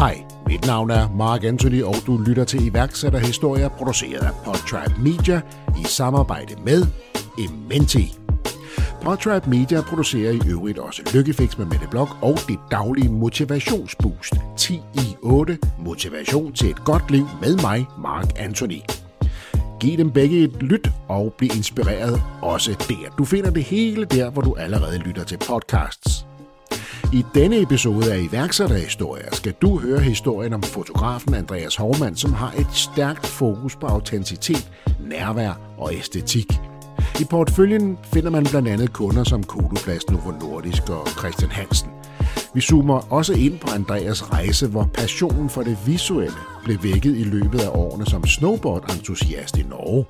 Hej, mit navn er Mark Anthony, og du lytter til iværksætterhistorier produceret af Podtribe Media i samarbejde med Ementi. Podtribe Media producerer i øvrigt også Lykkefix med Mette Blok og det daglige motivationsboost 10 i 8 Motivation til et godt liv med mig, Mark Anthony. Giv dem begge et lyt og bliv inspireret også der. Du finder det hele der, hvor du allerede lytter til podcasts. I denne episode af iværksætterhistorier skal du høre historien om fotografen Andreas Hovmand, som har et stærkt fokus på autenticitet, nærvær og æstetik. I portføljen finder man blandt andet kunder som Kodoplast, Novo Nordisk og Christian Hansen. Vi zoomer også ind på Andreas rejse, hvor passionen for det visuelle blev vækket i løbet af årene som snowboard-entusiast i Norge.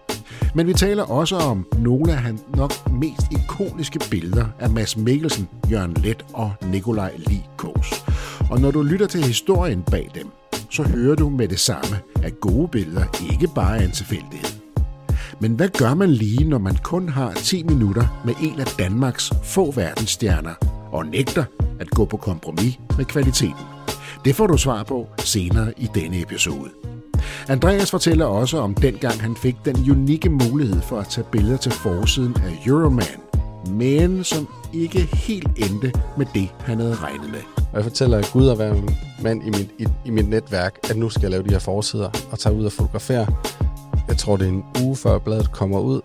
Men vi taler også om nogle af hans nok mest ikoniske billeder af Mads Mikkelsen, Jørgen Let og Nikolaj Likos. Og når du lytter til historien bag dem, så hører du med det samme, at gode billeder ikke bare er en tilfældighed. Men hvad gør man lige, når man kun har 10 minutter med en af Danmarks få verdensstjerner og nægter at gå på kompromis med kvaliteten? Det får du svar på senere i denne episode. Andreas fortæller også om dengang han fik den unikke mulighed for at tage billeder til forsiden af Euroman, men som ikke helt endte med det, han havde regnet med. Og jeg fortæller at Gud at være en mand i mit, i, i mit netværk, at nu skal jeg lave de her forsider og tage ud og fotografere. Jeg tror, det er en uge før bladet kommer ud.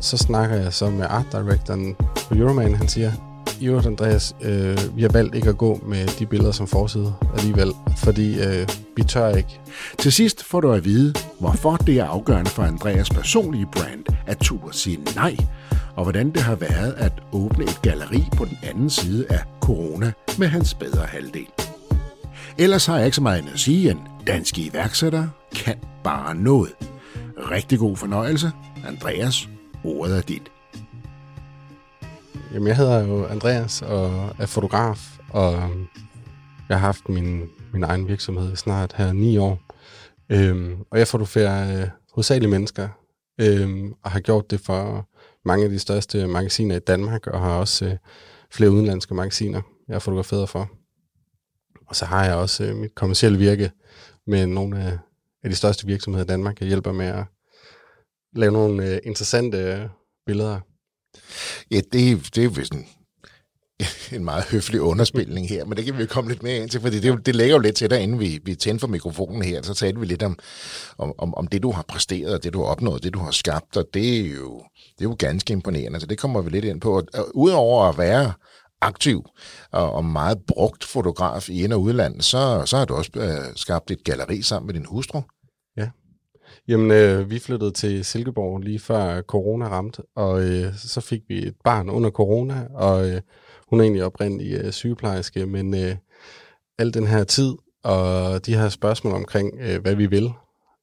Så snakker jeg så med art directoren på Euroman. Han siger, i øvrigt, Andreas, øh, vi har valgt ikke at gå med de billeder som forside alligevel, fordi øh, vi tør ikke. Til sidst får du at vide, hvorfor det er afgørende for Andreas personlige brand at turde sige nej, og hvordan det har været at åbne et galleri på den anden side af corona med hans bedre halvdel. Ellers har jeg ikke så meget at sige, end danske iværksættere kan bare noget. Rigtig god fornøjelse. Andreas, ordet er dit. Jamen, jeg hedder jo Andreas og er fotograf, og jeg har haft min, min egen virksomhed snart her ni år. Øhm, og jeg fotograferer øh, hovedsageligt mennesker, øhm, og har gjort det for mange af de største magasiner i Danmark, og har også øh, flere udenlandske magasiner, jeg har fotograferet for. Og så har jeg også øh, mit kommercielle virke med nogle af, af de største virksomheder i Danmark. Jeg hjælper med at lave nogle øh, interessante øh, billeder Ja, det, det er jo en, en meget høflig underspilning her, men det kan vi komme lidt mere ind til, fordi det, det lægger jo lidt til dig, inden vi, vi tændte for mikrofonen her, så talte vi lidt om, om, om det, du har præsteret, og det, du har opnået, det, du har skabt, og det er jo, det er jo ganske imponerende, så det kommer vi lidt ind på. Og udover at være aktiv og, og meget brugt fotograf i ind- og udlandet, så, så har du også øh, skabt et galeri sammen med din hustru. Jamen, øh, vi flyttede til Silkeborg lige før øh, corona ramte, og øh, så fik vi et barn under corona, og øh, hun er egentlig oprindelig øh, sygeplejerske, men øh, al den her tid og de her spørgsmål omkring, øh, hvad vi vil,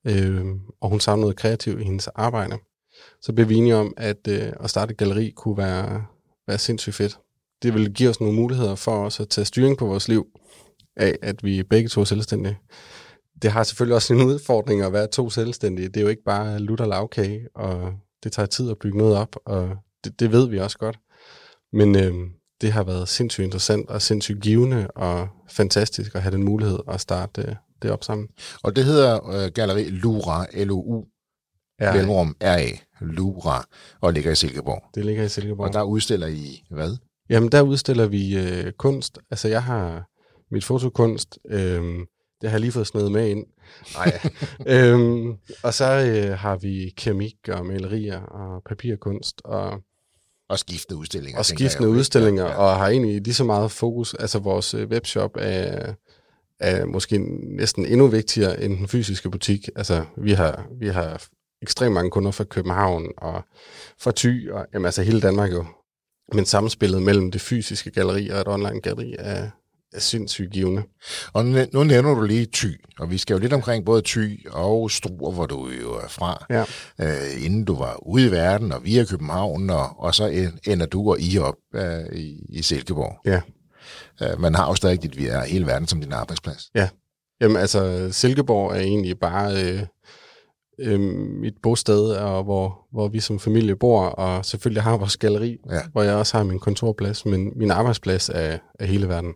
øh, og hun savnede noget kreativt i hendes arbejde, så blev vi enige om, at øh, at starte et galeri kunne være, være sindssygt fedt. Det ville give os nogle muligheder for os at tage styring på vores liv, af at vi begge to er selvstændige det har selvfølgelig også en udfordring at være to selvstændige. Det er jo ikke bare lutter lavkage, og det tager tid at bygge noget op, og det, det ved vi også godt. Men øh, det har været sindssygt interessant og sindssygt givende og fantastisk at have den mulighed at starte øh, det op sammen. Og det hedder øh, Galeri Lura, L-O-U, mellemrum R-A, Lura, og ligger i Silkeborg. Det ligger i Silkeborg. Og der udstiller I hvad? Jamen, der udstiller vi øh, kunst. Altså, jeg har mit fotokunst... Øh, det har jeg lige fået snedet med ind. Nej. øhm, og så øh, har vi keramik og malerier og papirkunst og og skiftende udstillinger. Og skiftende udstillinger, ja, ja. og har egentlig lige så meget fokus. Altså vores øh, webshop er, er måske næsten endnu vigtigere end den fysiske butik. Altså vi har, vi har ekstremt mange kunder fra København og fra Thy, og jamen, altså hele Danmark jo. Men samspillet mellem det fysiske galleri og et online galleri er, er sindssygt givende. Og nu nævner du lige Ty, og vi skal jo lidt omkring både Ty og Struer, hvor du jo er fra, ja. øh, inden du var ude i verden og via København, og, og så ender du og I op øh, i, i Silkeborg. Ja. Øh, man har jo stadig dit er hele verden som din arbejdsplads. Ja. Jamen altså, Silkeborg er egentlig bare øh, øh, mit bosted, og hvor, hvor vi som familie bor, og selvfølgelig har vores galeri, ja. hvor jeg også har min kontorplads, men min arbejdsplads er, er hele verden.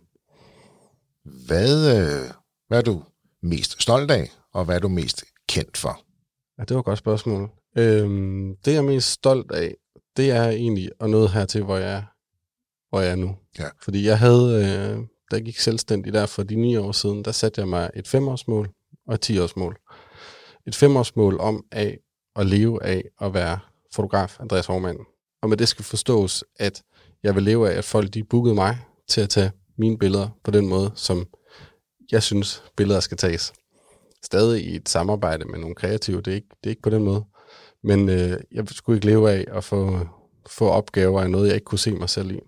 Hvad, øh, hvad er du mest stolt af, og hvad er du mest kendt for? Ja, det var et godt spørgsmål. Øhm, det, jeg er mest stolt af, det er egentlig at nå hertil, hvor jeg er, hvor jeg er nu. Ja. Fordi jeg havde, øh, da jeg gik selvstændig der for de ni år siden, der satte jeg mig et femårsmål og et tiårsmål. Et femårsmål om af at leve af at være fotograf, Andreas Hormand. Og med det skal forstås, at jeg vil leve af, at folk de bookede mig til at tage mine billeder på den måde, som jeg synes, billeder skal tages. Stadig i et samarbejde med nogle kreative, det er ikke, det er ikke på den måde. Men øh, jeg skulle ikke leve af at få, få opgaver af noget, jeg ikke kunne se mig selv i.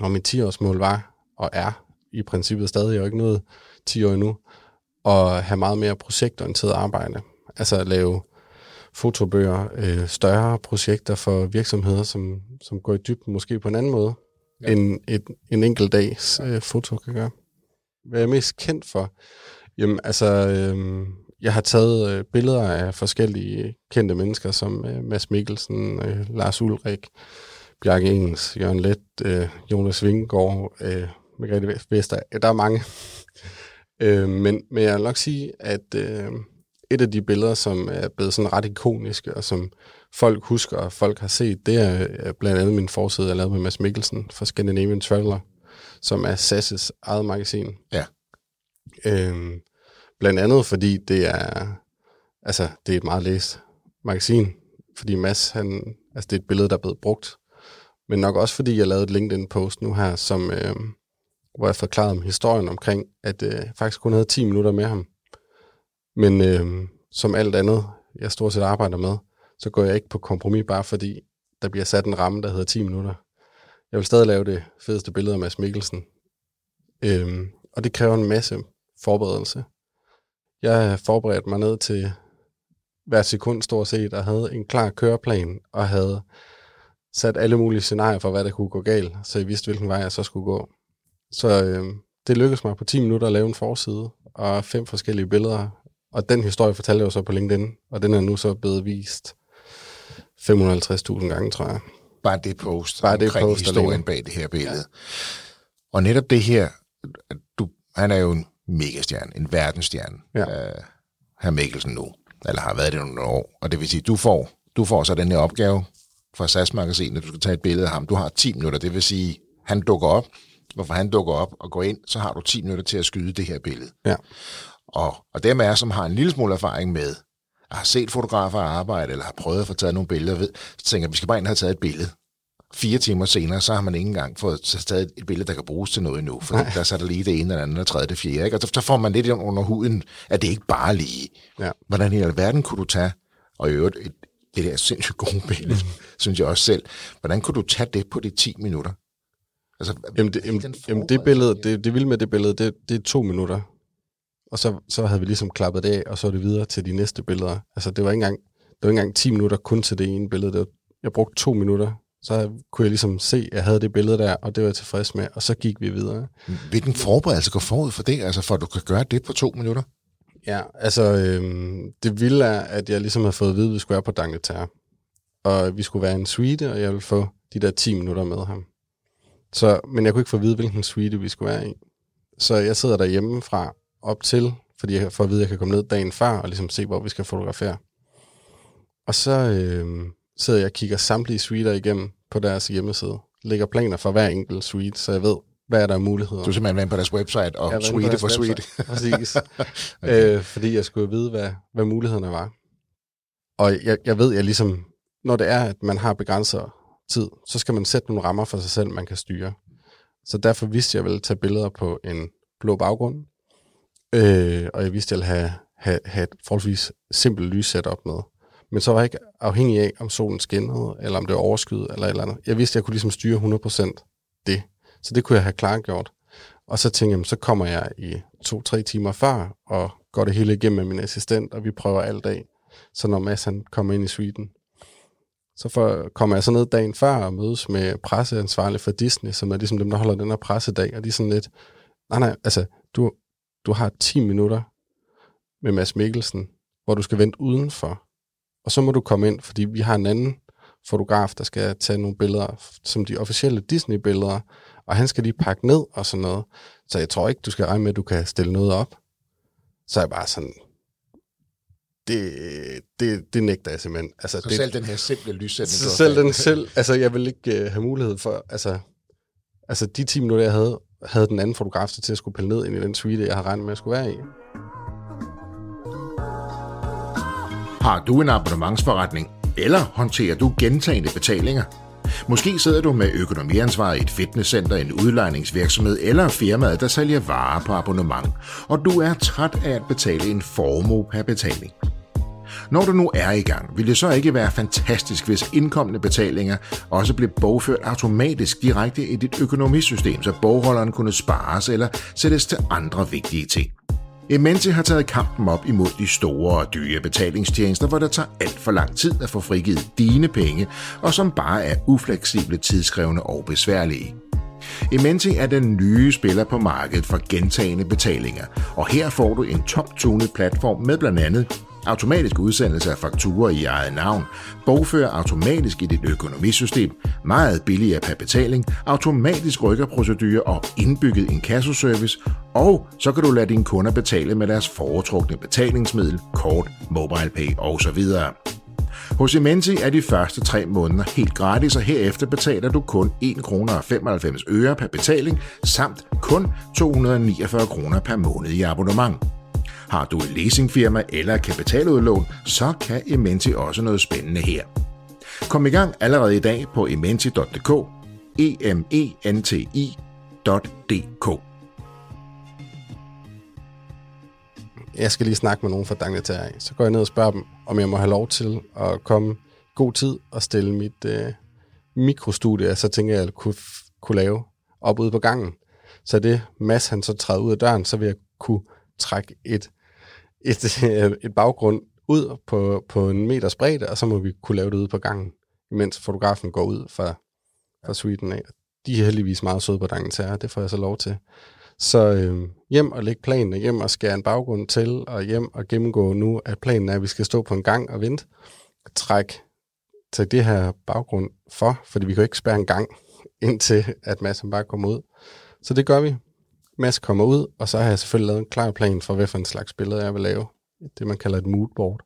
Og mit 10-årsmål var, og er i princippet stadig, jeg ikke noget 10 år endnu, at have meget mere projektorienteret arbejde. Altså at lave fotobøger, øh, større projekter for virksomheder, som, som går i dybden måske på en anden måde, ja. end et, en enkelt dags øh, foto kan gøre. Hvad er jeg mest kendt for? Jamen, altså, øh, jeg har taget øh, billeder af forskellige kendte mennesker, som øh, Mads Mikkelsen, øh, Lars Ulrik, Bjarke Engens, Jørgen Let, øh, Jonas Vingegaard, øh, Margrethe Vester. Der er mange. øh, men, men jeg vil nok sige, at øh, et af de billeder, som er blevet sådan ret ikoniske, og som folk husker, og folk har set, det er blandt andet min forside, jeg lavede med Mads Mikkelsen fra Scandinavian Traveler, som er SAS' eget magasin. Ja. Øhm, blandt andet fordi det er, altså, det er et meget læst magasin, fordi Mads, han, altså det er et billede, der er blevet brugt, men nok også fordi jeg lavede et LinkedIn-post nu her, som, øhm, hvor jeg forklarede om historien omkring, at øh, jeg faktisk kun havde 10 minutter med ham. Men øh, som alt andet, jeg stort set arbejder med, så går jeg ikke på kompromis, bare fordi der bliver sat en ramme, der hedder 10 minutter. Jeg vil stadig lave det fedeste billede af Mads Mikkelsen. Øhm, og det kræver en masse forberedelse. Jeg har forberedt mig ned til hver sekund stort set, og havde en klar køreplan, og havde sat alle mulige scenarier for, hvad der kunne gå galt, så jeg vidste, hvilken vej jeg så skulle gå. Så øh, det lykkedes mig på 10 minutter at lave en forside, og fem forskellige billeder og den historie fortalte jeg jo så på LinkedIn, og den er nu så blevet vist 550.000 gange, tror jeg. Bare det post Bare det post, historien bag det her billede. Ja. Og netop det her, du, han er jo en megastjerne, en verdensstjerne, ja. uh, herr Mikkelsen nu, eller har været det nogle år, og det vil sige, du får, du får så den her opgave fra SAS-magasinet, du skal tage et billede af ham, du har 10 minutter, det vil sige, han dukker op, hvorfor han dukker op og går ind, så har du 10 minutter til at skyde det her billede. Ja. Og, og dem af jer, som har en lille smule erfaring med, at har set fotografer arbejde, eller har prøvet at få taget nogle billeder, ved, så tænker jeg, vi skal bare ind og have taget et billede. Fire timer senere, så har man ikke engang fået taget et billede, der kan bruges til noget endnu, for der så er der lige det ene, eller andet, og tredje, det fjerde. Ikke? Og så, så får man lidt under huden, at det ikke bare lige. Ja. Hvordan i alverden kunne du tage, og i øvrigt et, det der sindssygt gode billede, mm. synes jeg også selv, hvordan kunne du tage det på de 10 minutter? Altså, jamen, det, jamen, jamen det billede, det, det vilde med det billede, det, det er to minutter og så, så havde vi ligesom klappet det af, og så er det videre til de næste billeder. Altså, det var ikke engang, det var ikke engang 10 minutter kun til det ene billede. Det var, jeg brugte to minutter, så kunne jeg ligesom se, at jeg havde det billede der, og det var jeg tilfreds med, og så gik vi videre. Hvilken forberedelse går forud for det, altså for at du kan gøre det på to minutter? Ja, altså øhm, det vilde er, at jeg ligesom har fået at vide, at vi skulle være på Dangleterre. Og vi skulle være en suite, og jeg ville få de der 10 minutter med ham. Så, men jeg kunne ikke få at vide, hvilken suite vi skulle være i. Så jeg sidder derhjemme fra op til, fordi jeg får at vide, at jeg kan komme ned dagen før og ligesom se, hvor vi skal fotografere. Og så øh, sidder jeg og kigger samtlige suiter igennem på deres hjemmeside. Lægger planer for hver enkelt suite, så jeg ved, hvad er der af muligheder. Du er simpelthen med på deres website og suite for suite. Præcis. okay. øh, fordi jeg skulle vide, hvad, hvad mulighederne var. Og jeg, jeg ved, jeg ligesom, når det er, at man har begrænset tid, så skal man sætte nogle rammer for sig selv, man kan styre. Så derfor vidste jeg, at jeg ville tage billeder på en blå baggrund, Øh, og jeg vidste, at jeg ville have, have, have et forholdsvis simpelt lyssæt op med. Men så var jeg ikke afhængig af, om solen skinnede, eller om det var overskyet, eller et eller andet. Jeg vidste, at jeg kunne ligesom styre 100% det. Så det kunne jeg have klargjort. Og så tænkte jeg, så kommer jeg i to-tre timer før, og går det hele igennem med min assistent, og vi prøver alt af. Så når Mads han kommer ind i suiten, så for, kommer jeg så ned dagen før og mødes med presseansvarlig for Disney, som er ligesom dem, der holder den her pressedag, og de er sådan lidt, nej nej, altså, du, du har 10 minutter med Mads Mikkelsen, hvor du skal vente udenfor. Og så må du komme ind, fordi vi har en anden fotograf, der skal tage nogle billeder, som de officielle Disney-billeder, og han skal lige pakke ned og sådan noget. Så jeg tror ikke, du skal regne med, at du kan stille noget op. så er jeg bare sådan, det, det, det nægter jeg simpelthen. Altså, Så det, selv den her simple lyssætning... så selv den selv, altså jeg vil ikke uh, have mulighed for, altså, altså de 10 minutter, jeg havde, havde den anden fotograf til at skulle pille ned ind i den suite, jeg har regnet med, at skulle være i. Har du en abonnementsforretning, eller håndterer du gentagende betalinger? Måske sidder du med økonomiansvar i et fitnesscenter, en udlejningsvirksomhed eller firmaet, der sælger varer på abonnement, og du er træt af at betale en formue per betaling. Når du nu er i gang, vil det så ikke være fantastisk, hvis indkommende betalinger også blev bogført automatisk direkte i dit økonomisystem, så bogholderen kunne spares eller sættes til andre vigtige ting. Imenti har taget kampen op imod de store og dyre betalingstjenester, hvor det tager alt for lang tid at få frigivet dine penge, og som bare er ufleksible, tidskrævende og besværlige. Imenti er den nye spiller på markedet for gentagende betalinger, og her får du en top-tunet platform med blandt andet automatisk udsendelse af fakturer i eget navn, bogfører automatisk i dit økonomisystem, meget billigere per betaling, automatisk rykkerprocedurer og indbygget inkassoservice, og så kan du lade dine kunder betale med deres foretrukne betalingsmiddel, kort, MobilePay osv. Hos Imenti er de første tre måneder helt gratis, og herefter betaler du kun 1 kr. 95 øre per betaling, samt kun 249 kr. per måned i abonnement. Har du et leasingfirma eller kapitaludlån, så kan Ementi også noget spændende her. Kom i gang allerede i dag på ementi.dk, e m e n t idk Jeg skal lige snakke med nogen fra Dagnetær. Så går jeg ned og spørger dem, om jeg må have lov til at komme god tid og stille mit øh, mikrostudie, så tænker jeg, at jeg kunne, kunne lave op ude på gangen. Så det Mads, han så træder ud af døren, så vil jeg kunne trække et, et, øh, et baggrund ud på, på en meters bredde, og så må vi kunne lave det ude på gangen, imens fotografen går ud fra, fra suiten af. De er heldigvis meget søde på Dagnetær, det får jeg så lov til. Så øh, hjem og lægge planen, og hjem og skære en baggrund til, og hjem og gennemgå nu, at planen er, at vi skal stå på en gang og vente. Træk til det her baggrund for, fordi vi kan jo ikke spærre en gang, indtil at massen bare kommer ud. Så det gør vi. Mads kommer ud, og så har jeg selvfølgelig lavet en klar plan for, hvad for en slags billede jeg vil lave. Det, man kalder et moodboard.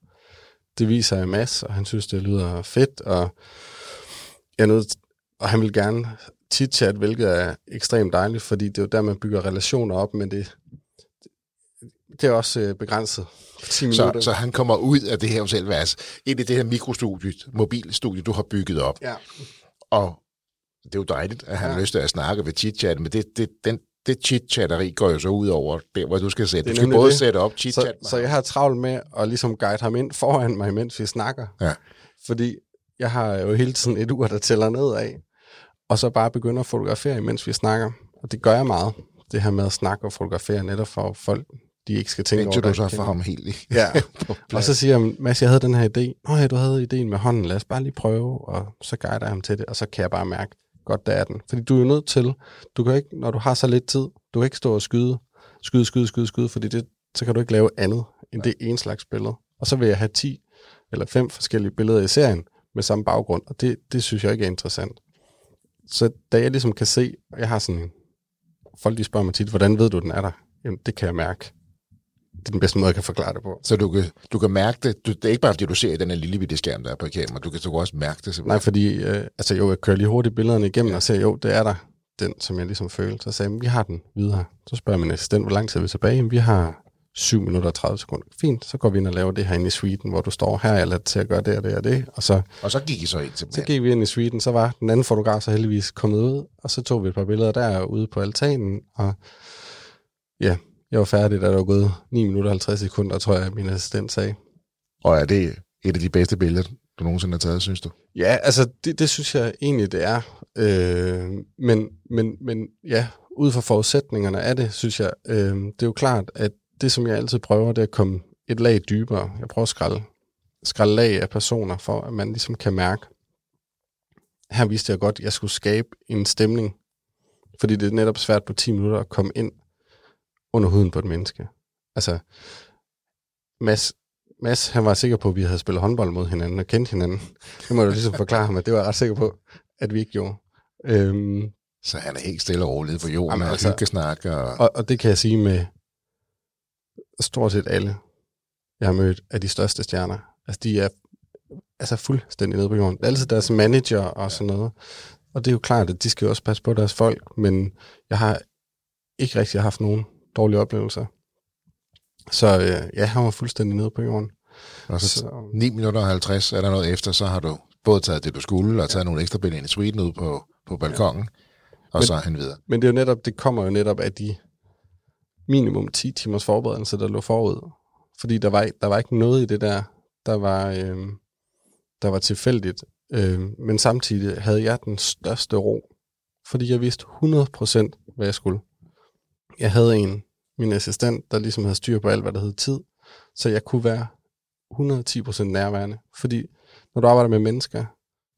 Det viser jeg Mads, og han synes, det lyder fedt, og, jeg nødt, og han vil gerne chit-chat, hvilket er ekstremt dejligt, fordi det er jo der, man bygger relationer op, men det, det er også øh, begrænset. 10 minutter. Så, så han kommer ud af det her hotelværelse, ind i det her mikrostudie, mobilstudie, du har bygget op. Ja. Og det er jo dejligt, at han Ja. har lyst til at snakke ved chit-chat, men det, det, den, det chit-chatteri går jo så ud over der, hvor du skal sætte. Det Du skal både det. sætte op Så, chit-chat. så jeg har travlt med at ligesom guide ham ind foran mig, mens vi snakker. Ja. Fordi jeg har jo hele tiden et ur, der tæller nedad, og så bare begynde at fotografere, mens vi snakker. Og det gør jeg meget. Det her med at snakke og fotografere, netop for folk, de ikke skal tænke Indtil over, du så får ham helt i. Ja, og så siger jeg, Mads, jeg havde den her idé. Nå ja, du havde ideen med hånden, lad os bare lige prøve, og så guider jeg ham til det, og så kan jeg bare mærke, godt der er den. Fordi du er jo nødt til, du kan ikke, når du har så lidt tid, du kan ikke stå og skyde, skyde, skyde, skyde, skyde, fordi det, så kan du ikke lave andet end det ene slags billede. Og så vil jeg have 10 eller 5 forskellige billeder i serien med samme baggrund, og det, det synes jeg ikke er interessant. Så da jeg ligesom kan se, og jeg har sådan, folk de spørger mig tit, hvordan ved du, den er der? Jamen, det kan jeg mærke. Det er den bedste måde, jeg kan forklare det på. Så du kan, du kan mærke det. Du, det er ikke bare, fordi du ser i den her lille bitte skærm, der er på kamera. Du kan, du kan også mærke det Nej, simpelthen. fordi øh, altså, jo, jeg kører lige hurtigt billederne igennem ja. og ser, jo, det er der, den, som jeg ligesom føler. Så sagde jeg, vi har den videre. Så spørger min assistent, hvor lang tid er vi tilbage? Jamen, vi har 7 minutter og 30 sekunder. Fint, så går vi ind og laver det her inde i suiten, hvor du står her, eller til at gøre det og det og det. Og så, Og så gik I så ind så simpelthen. gik vi ind i suiten, så var den anden fotograf så heldigvis kommet ud, og så tog vi et par billeder der ude på altanen, og ja, jeg var færdig, da der var gået 9 minutter og 50 sekunder, tror jeg, min assistent sagde. Og er det et af de bedste billeder, du nogensinde har taget, synes du? Ja, altså det, det synes jeg egentlig, det er. Øh, men, men, men ja, ud fra forudsætningerne af det, synes jeg, øh, det er jo klart, at det, som jeg altid prøver, det er at komme et lag dybere. Jeg prøver at skralde, skralde lag af personer, for at man ligesom kan mærke, her vidste jeg godt, at jeg skulle skabe en stemning, fordi det er netop svært på 10 minutter at komme ind under huden på et menneske. Altså, Mads, Mads, han var sikker på, at vi havde spillet håndbold mod hinanden og kendt hinanden. Det må du ligesom forklare ham, at det var jeg ret sikker på, at vi ikke gjorde. Øhm, Så han er helt stille og roligt på jorden, Jamen, og altså- hyggesnak. Og... og, og det kan jeg sige med stort set alle, jeg har mødt, er de største stjerner. Altså, de er altså fuldstændig nede på jorden. Det er altid deres manager og sådan noget. Og det er jo klart, at de skal jo også passe på deres folk, men jeg har ikke rigtig haft nogen dårlige oplevelser. Så øh, ja, han var fuldstændig nede på jorden. Og så, så 9 minutter og 50 er der noget efter, så har du både taget det, du skulle, og taget ja. nogle ekstra billeder i suiten ud på, på balkongen, ja. og men, så er han videre. Men det er jo netop, det kommer jo netop af de minimum 10 timers forberedelse, der lå forud. Fordi der var, der var ikke noget i det der, der var, øh, der var tilfældigt. Øh, men samtidig havde jeg den største ro, fordi jeg vidste 100% hvad jeg skulle. Jeg havde en, min assistent, der ligesom havde styr på alt, hvad der hed tid, så jeg kunne være 110% nærværende. Fordi når du arbejder med mennesker,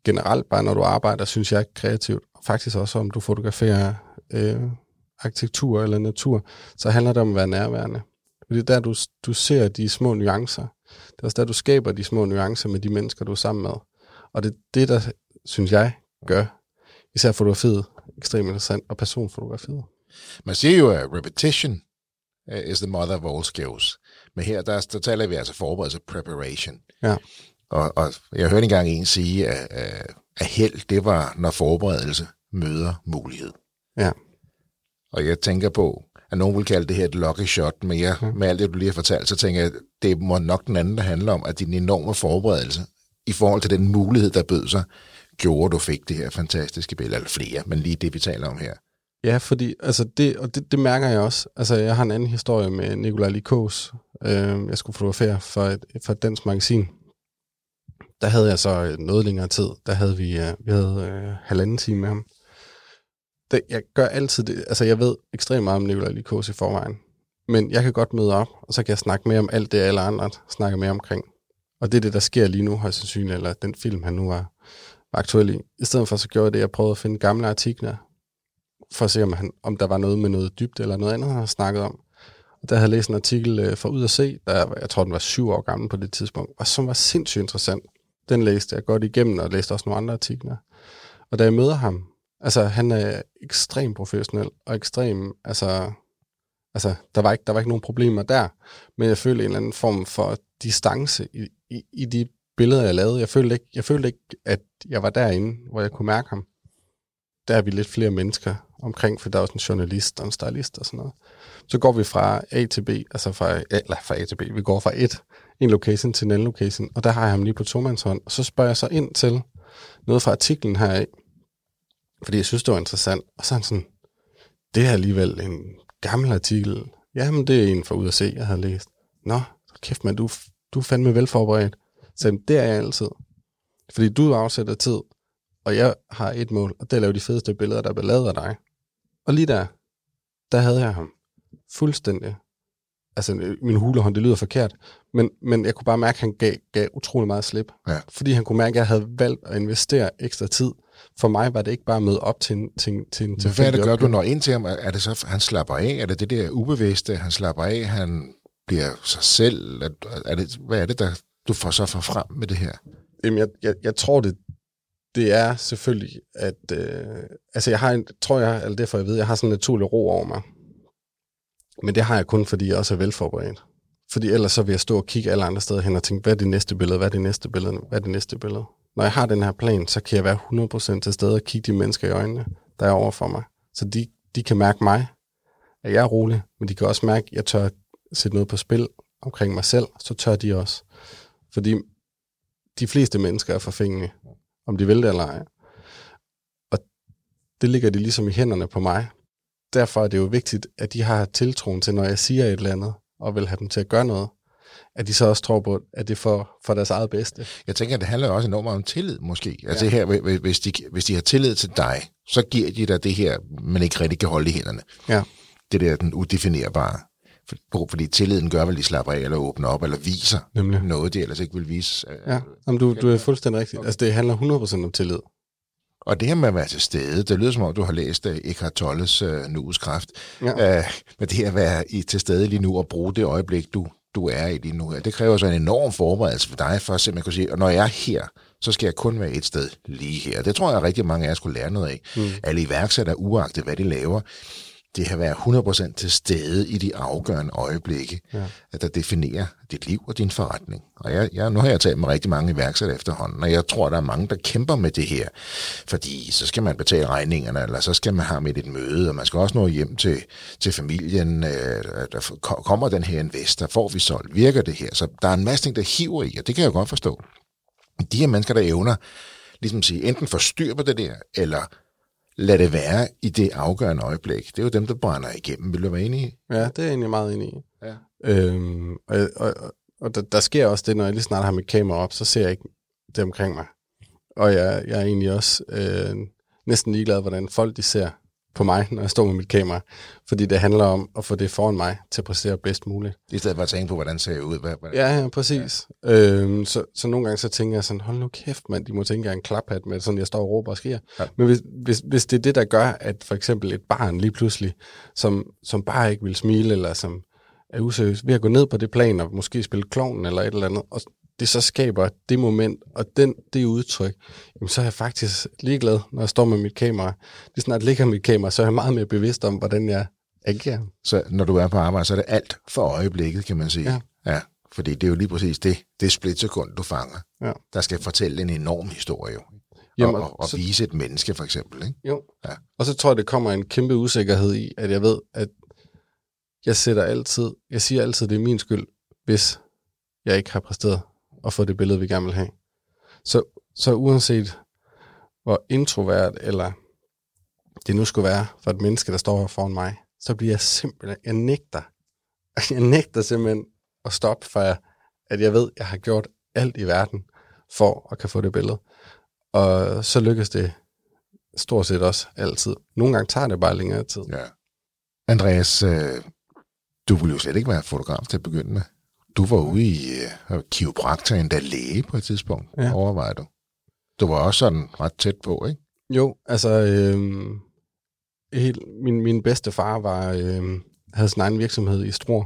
generelt bare når du arbejder, synes jeg kreativt, og faktisk også om du fotograferer øh, arkitektur eller natur, så handler det om at være nærværende. Fordi det er der, du, du ser de små nuancer. Det er også der, du skaber de små nuancer med de mennesker, du er sammen med. Og det er det, der, synes jeg, gør især fotografiet ekstremt interessant, og personfotografiet. Man siger jo, at repetition uh, is the mother of all skills. Men her, der, der taler vi altså forberedelse, preparation. Ja. Og, og jeg hørte engang en sige, at, at held, det var, når forberedelse møder mulighed. Ja. Og jeg tænker på, at nogen vil kalde det her et lucky shot, men jeg, med alt det, du lige har fortalt, så tænker jeg, at det må nok den anden, der handler om, at din enorme forberedelse i forhold til den mulighed, der bød sig, gjorde, at du fik det her fantastiske billede, eller flere, men lige det, vi taler om her. Ja, fordi altså det, og det, det mærker jeg også. Altså, jeg har en anden historie med Nikolaj Likos. Øh, jeg skulle fotografere for et, for et dansk magasin. Der havde jeg så noget længere tid. Der havde vi, øh, vi havde øh, halvanden time med ham. Det, jeg gør altid det. Altså, jeg ved ekstremt meget om Nikolaj Likos i forvejen. Men jeg kan godt møde op, og så kan jeg snakke mere om alt det, alle andre snakker mere omkring. Og det er det, der sker lige nu, højst sandsynligt, eller den film, han nu var, var aktuel i. I stedet for, så gjorde jeg det, jeg prøvede at finde gamle artikler, for at se, om, han, om der var noget med noget dybt eller noget andet, han har snakket om. Og der havde jeg læst en artikel øh, fra Ud at Se, der jeg tror, den var syv år gammel på det tidspunkt, og som var sindssygt interessant. Den læste jeg godt igennem, og læste også nogle andre artikler. Og da jeg møder ham, altså han er ekstremt professionel, og ekstrem, altså, altså der, var ikke, der var ikke nogen problemer der, men jeg følte en eller anden form for distance i, i, i de billeder, jeg lavede. Jeg følte, ikke, jeg følte ikke, at jeg var derinde, hvor jeg kunne mærke ham. Der er vi lidt flere mennesker omkring, for der er også en journalist og en stylist og sådan noget. Så går vi fra A til B, altså fra, eller fra A til B, vi går fra et, en location til en anden location, og der har jeg ham lige på tomandshånd, og så spørger jeg så ind til noget fra artiklen her fordi jeg synes, det var interessant, og så er han sådan, det er alligevel en gammel artikel. Jamen, det er en fra ud at se, jeg havde læst. Nå, kæft man, du, du er fandme velforberedt. Så det er jeg altid. Fordi du afsætter tid, og jeg har et mål, og det er at lave de fedeste billeder, der er lavet af dig. Og lige der, der havde jeg ham fuldstændig. Altså, min hulehånd, det lyder forkert, men, men jeg kunne bare mærke, at han gav, gav utrolig meget slip. Ja. Fordi han kunne mærke, at jeg havde valgt at investere ekstra tid. For mig var det ikke bare at møde op til en til, til, en Hvad er det, gør du når ind til ham? Er det så, han slapper af? Er det det der ubevidste, han slapper af? Han bliver sig selv? Er det, hvad er det, der du får så for frem med det her? Jamen, jeg, jeg, jeg tror, det, det er selvfølgelig, at... Øh, altså, jeg har en, tror jeg, eller derfor jeg ved, jeg har sådan en naturlig ro over mig. Men det har jeg kun, fordi jeg også er velforberedt. Fordi ellers så vil jeg stå og kigge alle andre steder hen og tænke, hvad er det næste billede, hvad er det næste billede, hvad er det næste billede. Når jeg har den her plan, så kan jeg være 100% til stede og kigge de mennesker i øjnene, der er over for mig. Så de, de kan mærke mig, at jeg er rolig, men de kan også mærke, at jeg tør sætte noget på spil omkring mig selv, så tør de også. Fordi de fleste mennesker er forfængelige, om de vil det eller ej. Og det ligger de ligesom i hænderne på mig. Derfor er det jo vigtigt, at de har tiltroen til, når jeg siger et eller andet, og vil have dem til at gøre noget, at de så også tror på, at det er for, for deres eget bedste. Jeg tænker, at det handler også enormt om tillid, måske. Altså ja. her, hvis de, hvis de har tillid til dig, så giver de dig det her, man ikke rigtig kan holde i hænderne. Ja. Det der, den udefinerbare. For, fordi tilliden gør vel, de slapper af, eller åbner op, eller viser Nemlig. noget, de ellers ikke vil vise. Ja, Jamen, du, du er fuldstændig rigtig. Altså, det handler 100% om tillid. Og det her med at være til stede, det lyder som om, du har læst uh, Eckhart Tolles uh, Nuets Kraft. Ja. Uh, men det her at være i, til stede lige nu og bruge det øjeblik, du, du er i lige nu, det kræver så en enorm forberedelse for dig, for at simpelthen kunne sige, og når jeg er her, så skal jeg kun være et sted lige her. Det tror jeg, at rigtig mange af jer skulle lære noget af. Mm. Alle iværksættere, uagtet hvad de laver, det at være 100% til stede i de afgørende øjeblikke, Ja. at der definerer dit liv og din forretning. Og jeg, jeg, nu har jeg talt med rigtig mange iværksættere efterhånden, og jeg tror, der er mange, der kæmper med det her. Fordi så skal man betale regningerne, eller så skal man have med et møde, og man skal også nå hjem til, til familien. Øh, der ko- kommer den her investor, får vi solgt, virker det her? Så der er en masse ting, der hiver i, og det kan jeg godt forstå. De her mennesker, der evner, ligesom sige, enten forstyr på det der, eller lad det være i det afgørende øjeblik. Det er jo dem, der brænder igennem. Vil du være enig i? Ja, det er jeg egentlig meget enig i. Ja. Øhm, og og, og der, der sker også det, når jeg lige snart har mit kamera op, så ser jeg ikke det omkring mig. Og jeg, jeg er egentlig også øh, næsten ligeglad, hvordan folk de ser på mig, når jeg står med mit kamera. Fordi det handler om at få det foran mig til at præstere bedst muligt. I stedet for at tænke på, hvordan ser jeg ud. Hvad, hvad? Ja, ja, præcis. Ja. Øhm, så, så nogle gange så tænker jeg sådan, hold nu kæft, mand, de må tænke, at jeg er en klaphat med, sådan jeg står og råber og skriger. Ja. Men hvis, hvis, hvis det er det, der gør, at for eksempel et barn lige pludselig, som, som bare ikke vil smile, eller som er useriøs, ved at gå ned på det plan og måske spille klovnen eller et eller andet, og det så skaber det moment og den, det udtryk, jamen så er jeg faktisk ligeglad, når jeg står med mit kamera. Det snart ligger mit kamera, så er jeg meget mere bevidst om, hvordan jeg agerer. Så når du er på arbejde, så er det alt for øjeblikket, kan man sige. Ja. ja fordi det er jo lige præcis det, det splitsekund, du fanger. Ja. Der skal fortælle en enorm historie, jo. Jamen, og, og, og så- vise et menneske, for eksempel. Ikke? Jo. Ja. Og så tror jeg, det kommer en kæmpe usikkerhed i, at jeg ved, at jeg sætter altid, jeg siger altid, det er min skyld, hvis jeg ikke har præsteret at få det billede, vi gerne vil have. Så, så uanset hvor introvert eller det nu skulle være for et menneske, der står her foran mig, så bliver jeg simpelthen, jeg nægter, jeg nægter simpelthen at stoppe, for jeg, at jeg ved, at jeg har gjort alt i verden for at kan få det billede. Og så lykkes det stort set også altid. Nogle gange tager det bare længere tid. Ja. Andreas, øh, du ville jo slet ikke være fotograf til at begynde med. Du var ude i øh, kiropraktor, endda læge på et tidspunkt, ja. Overvejer du. Du var også sådan ret tæt på, ikke? Jo, altså, øh, helt, min, min bedste far var, øh, havde sin egen virksomhed i Struer,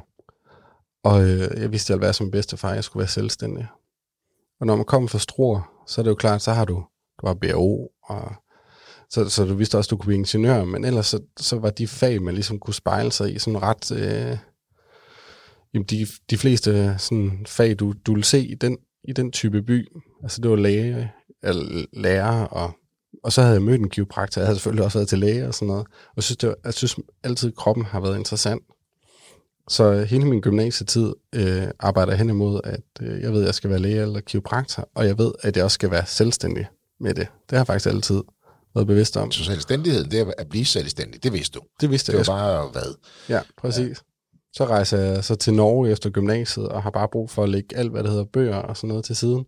og øh, jeg vidste, at jeg ville være som bedste far, jeg skulle være selvstændig. Og når man kommer fra Struer, så er det jo klart, så har du, du har BO, og så, så du vidste også, at du kunne blive ingeniør, men ellers så, så var de fag, man ligesom kunne spejle sig i, sådan ret... Øh, jamen de, de fleste sådan, fag, du, du vil se i den, i den type by, altså det var læge, eller lærer, og, og så havde jeg mødt en kiropraktor, jeg havde selvfølgelig også været til læge og sådan noget, og synes, det var, jeg synes altid, at kroppen har været interessant. Så hele min gymnasietid øh, arbejder jeg hen imod, at øh, jeg ved, at jeg skal være læge eller kiropraktor, og jeg ved, at jeg også skal være selvstændig med det. Det har jeg faktisk altid været bevidst om. Så selvstændighed, det er at blive selvstændig, det vidste du. Det vidste Det jeg. var Jeg bare hvad? Ja, præcis. Så rejser jeg så til Norge efter gymnasiet, og har bare brug for at lægge alt, hvad der hedder bøger og sådan noget til siden,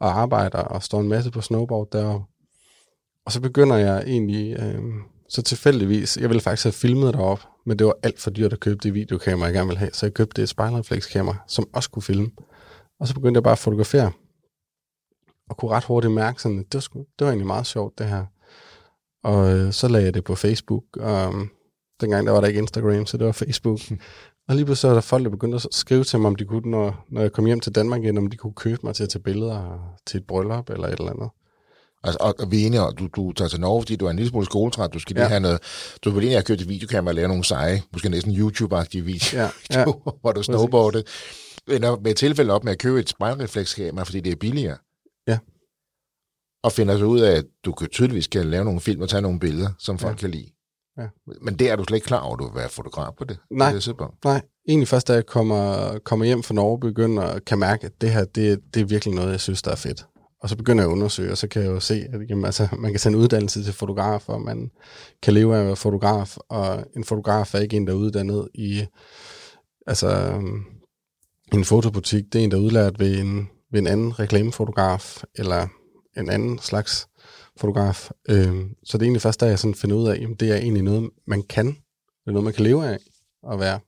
og arbejder og står en masse på snowboard deroppe. Og så begynder jeg egentlig, øh, så tilfældigvis, jeg ville faktisk have filmet derop, men det var alt for dyrt at købe det videokamera, jeg gerne ville have, så jeg købte et spejlreflekskamera, som også kunne filme. Og så begyndte jeg bare at fotografere, og kunne ret hurtigt mærke sådan, at det var, sgu, det var egentlig meget sjovt, det her. Og øh, så lagde jeg det på Facebook, og øh, dengang der var der ikke Instagram, så det var Facebook. og lige pludselig så var der folk, der begyndte at skrive til mig, om de kunne, når, når jeg kom hjem til Danmark igen, om de kunne købe mig til at tage billeder til et bryllup eller et eller andet. Altså, og, og vi er enige du, du tager til Norge, fordi du er en lille smule skoletræt, du skal lige Ja. have noget, du vil egentlig have købt et videokamera og lave nogle seje, måske næsten YouTube-agtige videoer, Ja, ja. hvor du snowboardede. Ender med et tilfælde op med at købe et spejlreflekskamera, fordi det er billigere. Ja. Og finder så ud af, at du tydeligvis kan lave nogle film og tage nogle billeder, som folk Ja. kan lide. Ja. Men det er du slet ikke klar over, at du vil være fotograf på det? Nej. På det tidspunkt. Nej, egentlig først, da jeg kommer, kommer hjem fra Norge, begynder at kan mærke, at det her, det, det er virkelig noget, jeg synes, der er fedt. Og så begynder jeg at undersøge, og så kan jeg jo se, at jamen, altså, man kan sende uddannelse til fotograf, og man kan leve af at være fotograf, og en fotograf er ikke en, der er uddannet i altså, en fotobutik. Det er en, der er udlært ved en, ved en anden reklamefotograf, eller en anden slags fotograf. Øhm, så det er egentlig først, da jeg sådan finder ud af, at det er egentlig noget, man kan. Det er noget, man kan leve af at være.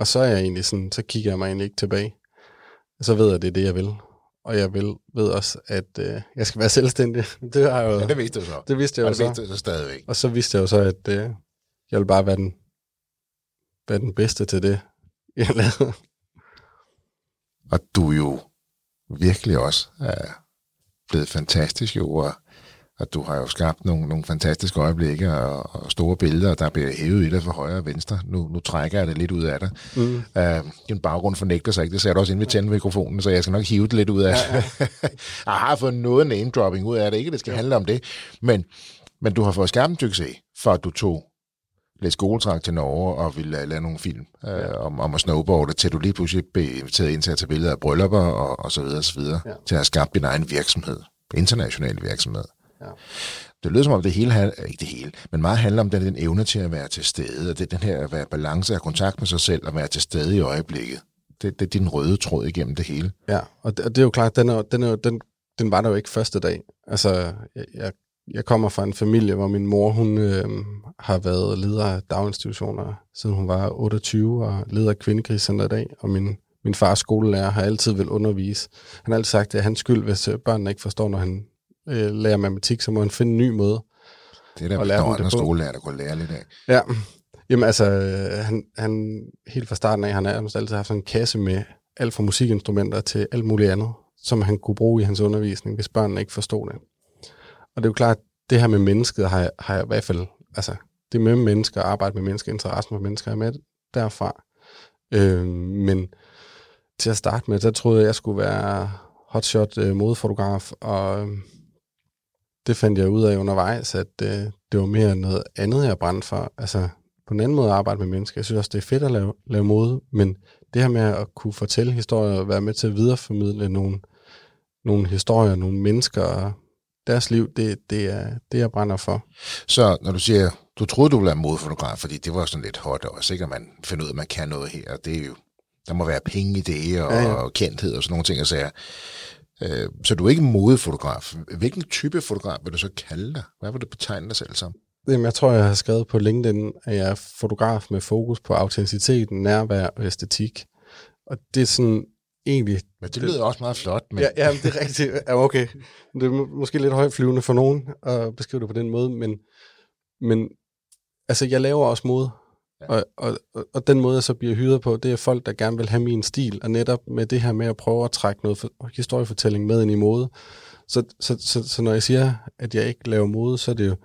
Og så er jeg egentlig sådan, så kigger jeg mig egentlig ikke tilbage. Og så ved jeg, at det er det, jeg vil. Og jeg vil, ved også, at øh, jeg skal være selvstændig. Det har jeg jo, Ja, det vidste du så. det vidste jeg Og jo det så. vidste så stadigvæk. Og så vidste jeg jo så, at øh, jeg vil bare være den, være den bedste til det, jeg lavede. Og du er jo virkelig også er blevet fantastisk jo at, at du har jo skabt nogle, nogle fantastiske øjeblikke og, og store billeder, der bliver hævet i dig fra højre og venstre. Nu, nu trækker jeg det lidt ud af dig. Mm. Uh, din baggrund fornægter sig ikke, det sagde du også inden vi tændte mikrofonen, så jeg skal nok hive det lidt ud af ja, ja. jeg har fået noget name-dropping ud af det, ikke det skal ja. handle om det, men, men du har fået skabt en succes, for at du tog lidt skoletræk til Norge og ville lave nogle film øh, ja. om, om at snowboarde, til du lige pludselig blev inviteret ind til at tage billeder af bryllupper og, og så videre, og så videre ja. til at skabt din egen virksomhed, international virksomhed. Ja. Det lyder som om det hele, øh, ikke det hele, men meget handler om den, den evne til at være til stede, og det den her at være balance og kontakt med sig selv og være til stede i øjeblikket. Det, det er din røde tråd igennem det hele. Ja, og det, og det er jo klart, den, er, den, er, den, den var der jo ikke første dag. Altså, jeg, jeg kommer fra en familie, hvor min mor hun øh, har været leder af daginstitutioner, siden hun var 28, og leder af kvindekrigscenter i dag, og min, min fars skolelærer har altid vil undervise. Han har altid sagt, at det er hans skyld, hvis øh, børnene ikke forstår, når han øh, lærer matematik, så må han finde en ny måde. Det er der, der andre skolelærer, der kunne lære lidt af. Ja, jamen altså, han, han helt fra starten af, han har altid haft sådan en kasse med alt fra musikinstrumenter til alt muligt andet, som han kunne bruge i hans undervisning, hvis børnene ikke forstod det. Og det er jo klart, det her med mennesket har jeg, har jeg i hvert fald, altså det med mennesker, arbejde med mennesker, interessen for mennesker er med derfra. Øh, men til at starte med, der troede jeg, jeg skulle være hotshot øh, modefotograf, og øh, det fandt jeg ud af undervejs, at øh, det var mere noget andet, jeg brændte for. Altså på en anden måde at arbejde med mennesker. Jeg synes også, det er fedt at lave, lave mode, men det her med at kunne fortælle historier og være med til at videreformidle nogle, nogle historier, nogle mennesker, deres liv, det, det, er det, jeg brænder for. Så når du siger, du troede, du ville være modfotograf, fordi det var sådan lidt hot også, ikke? at man finder ud af, at man kan noget her. Det er jo, der må være penge i det, og, ja, ja. og kendthed og sådan nogle ting. Og så, øh, så du er ikke modefotograf. Hvilken type fotograf vil du så kalde dig? Hvad vil du betegne dig selv som? Jamen, jeg tror, jeg har skrevet på LinkedIn, at jeg er fotograf med fokus på autenticitet, nærvær og æstetik. Og det er sådan egentlig... Men det lyder også meget flot. Men... Ja, ja, det er rigtigt. Ja, okay. Det er måske lidt højflyvende for nogen at beskrive det på den måde, men, men altså, jeg laver også mode. Ja. Og, og, og den måde, jeg så bliver hyret på, det er folk, der gerne vil have min stil, og netop med det her med at prøve at trække noget for, historiefortælling med ind i mode. Så, så, så, så når jeg siger, at jeg ikke laver mode, så er det jo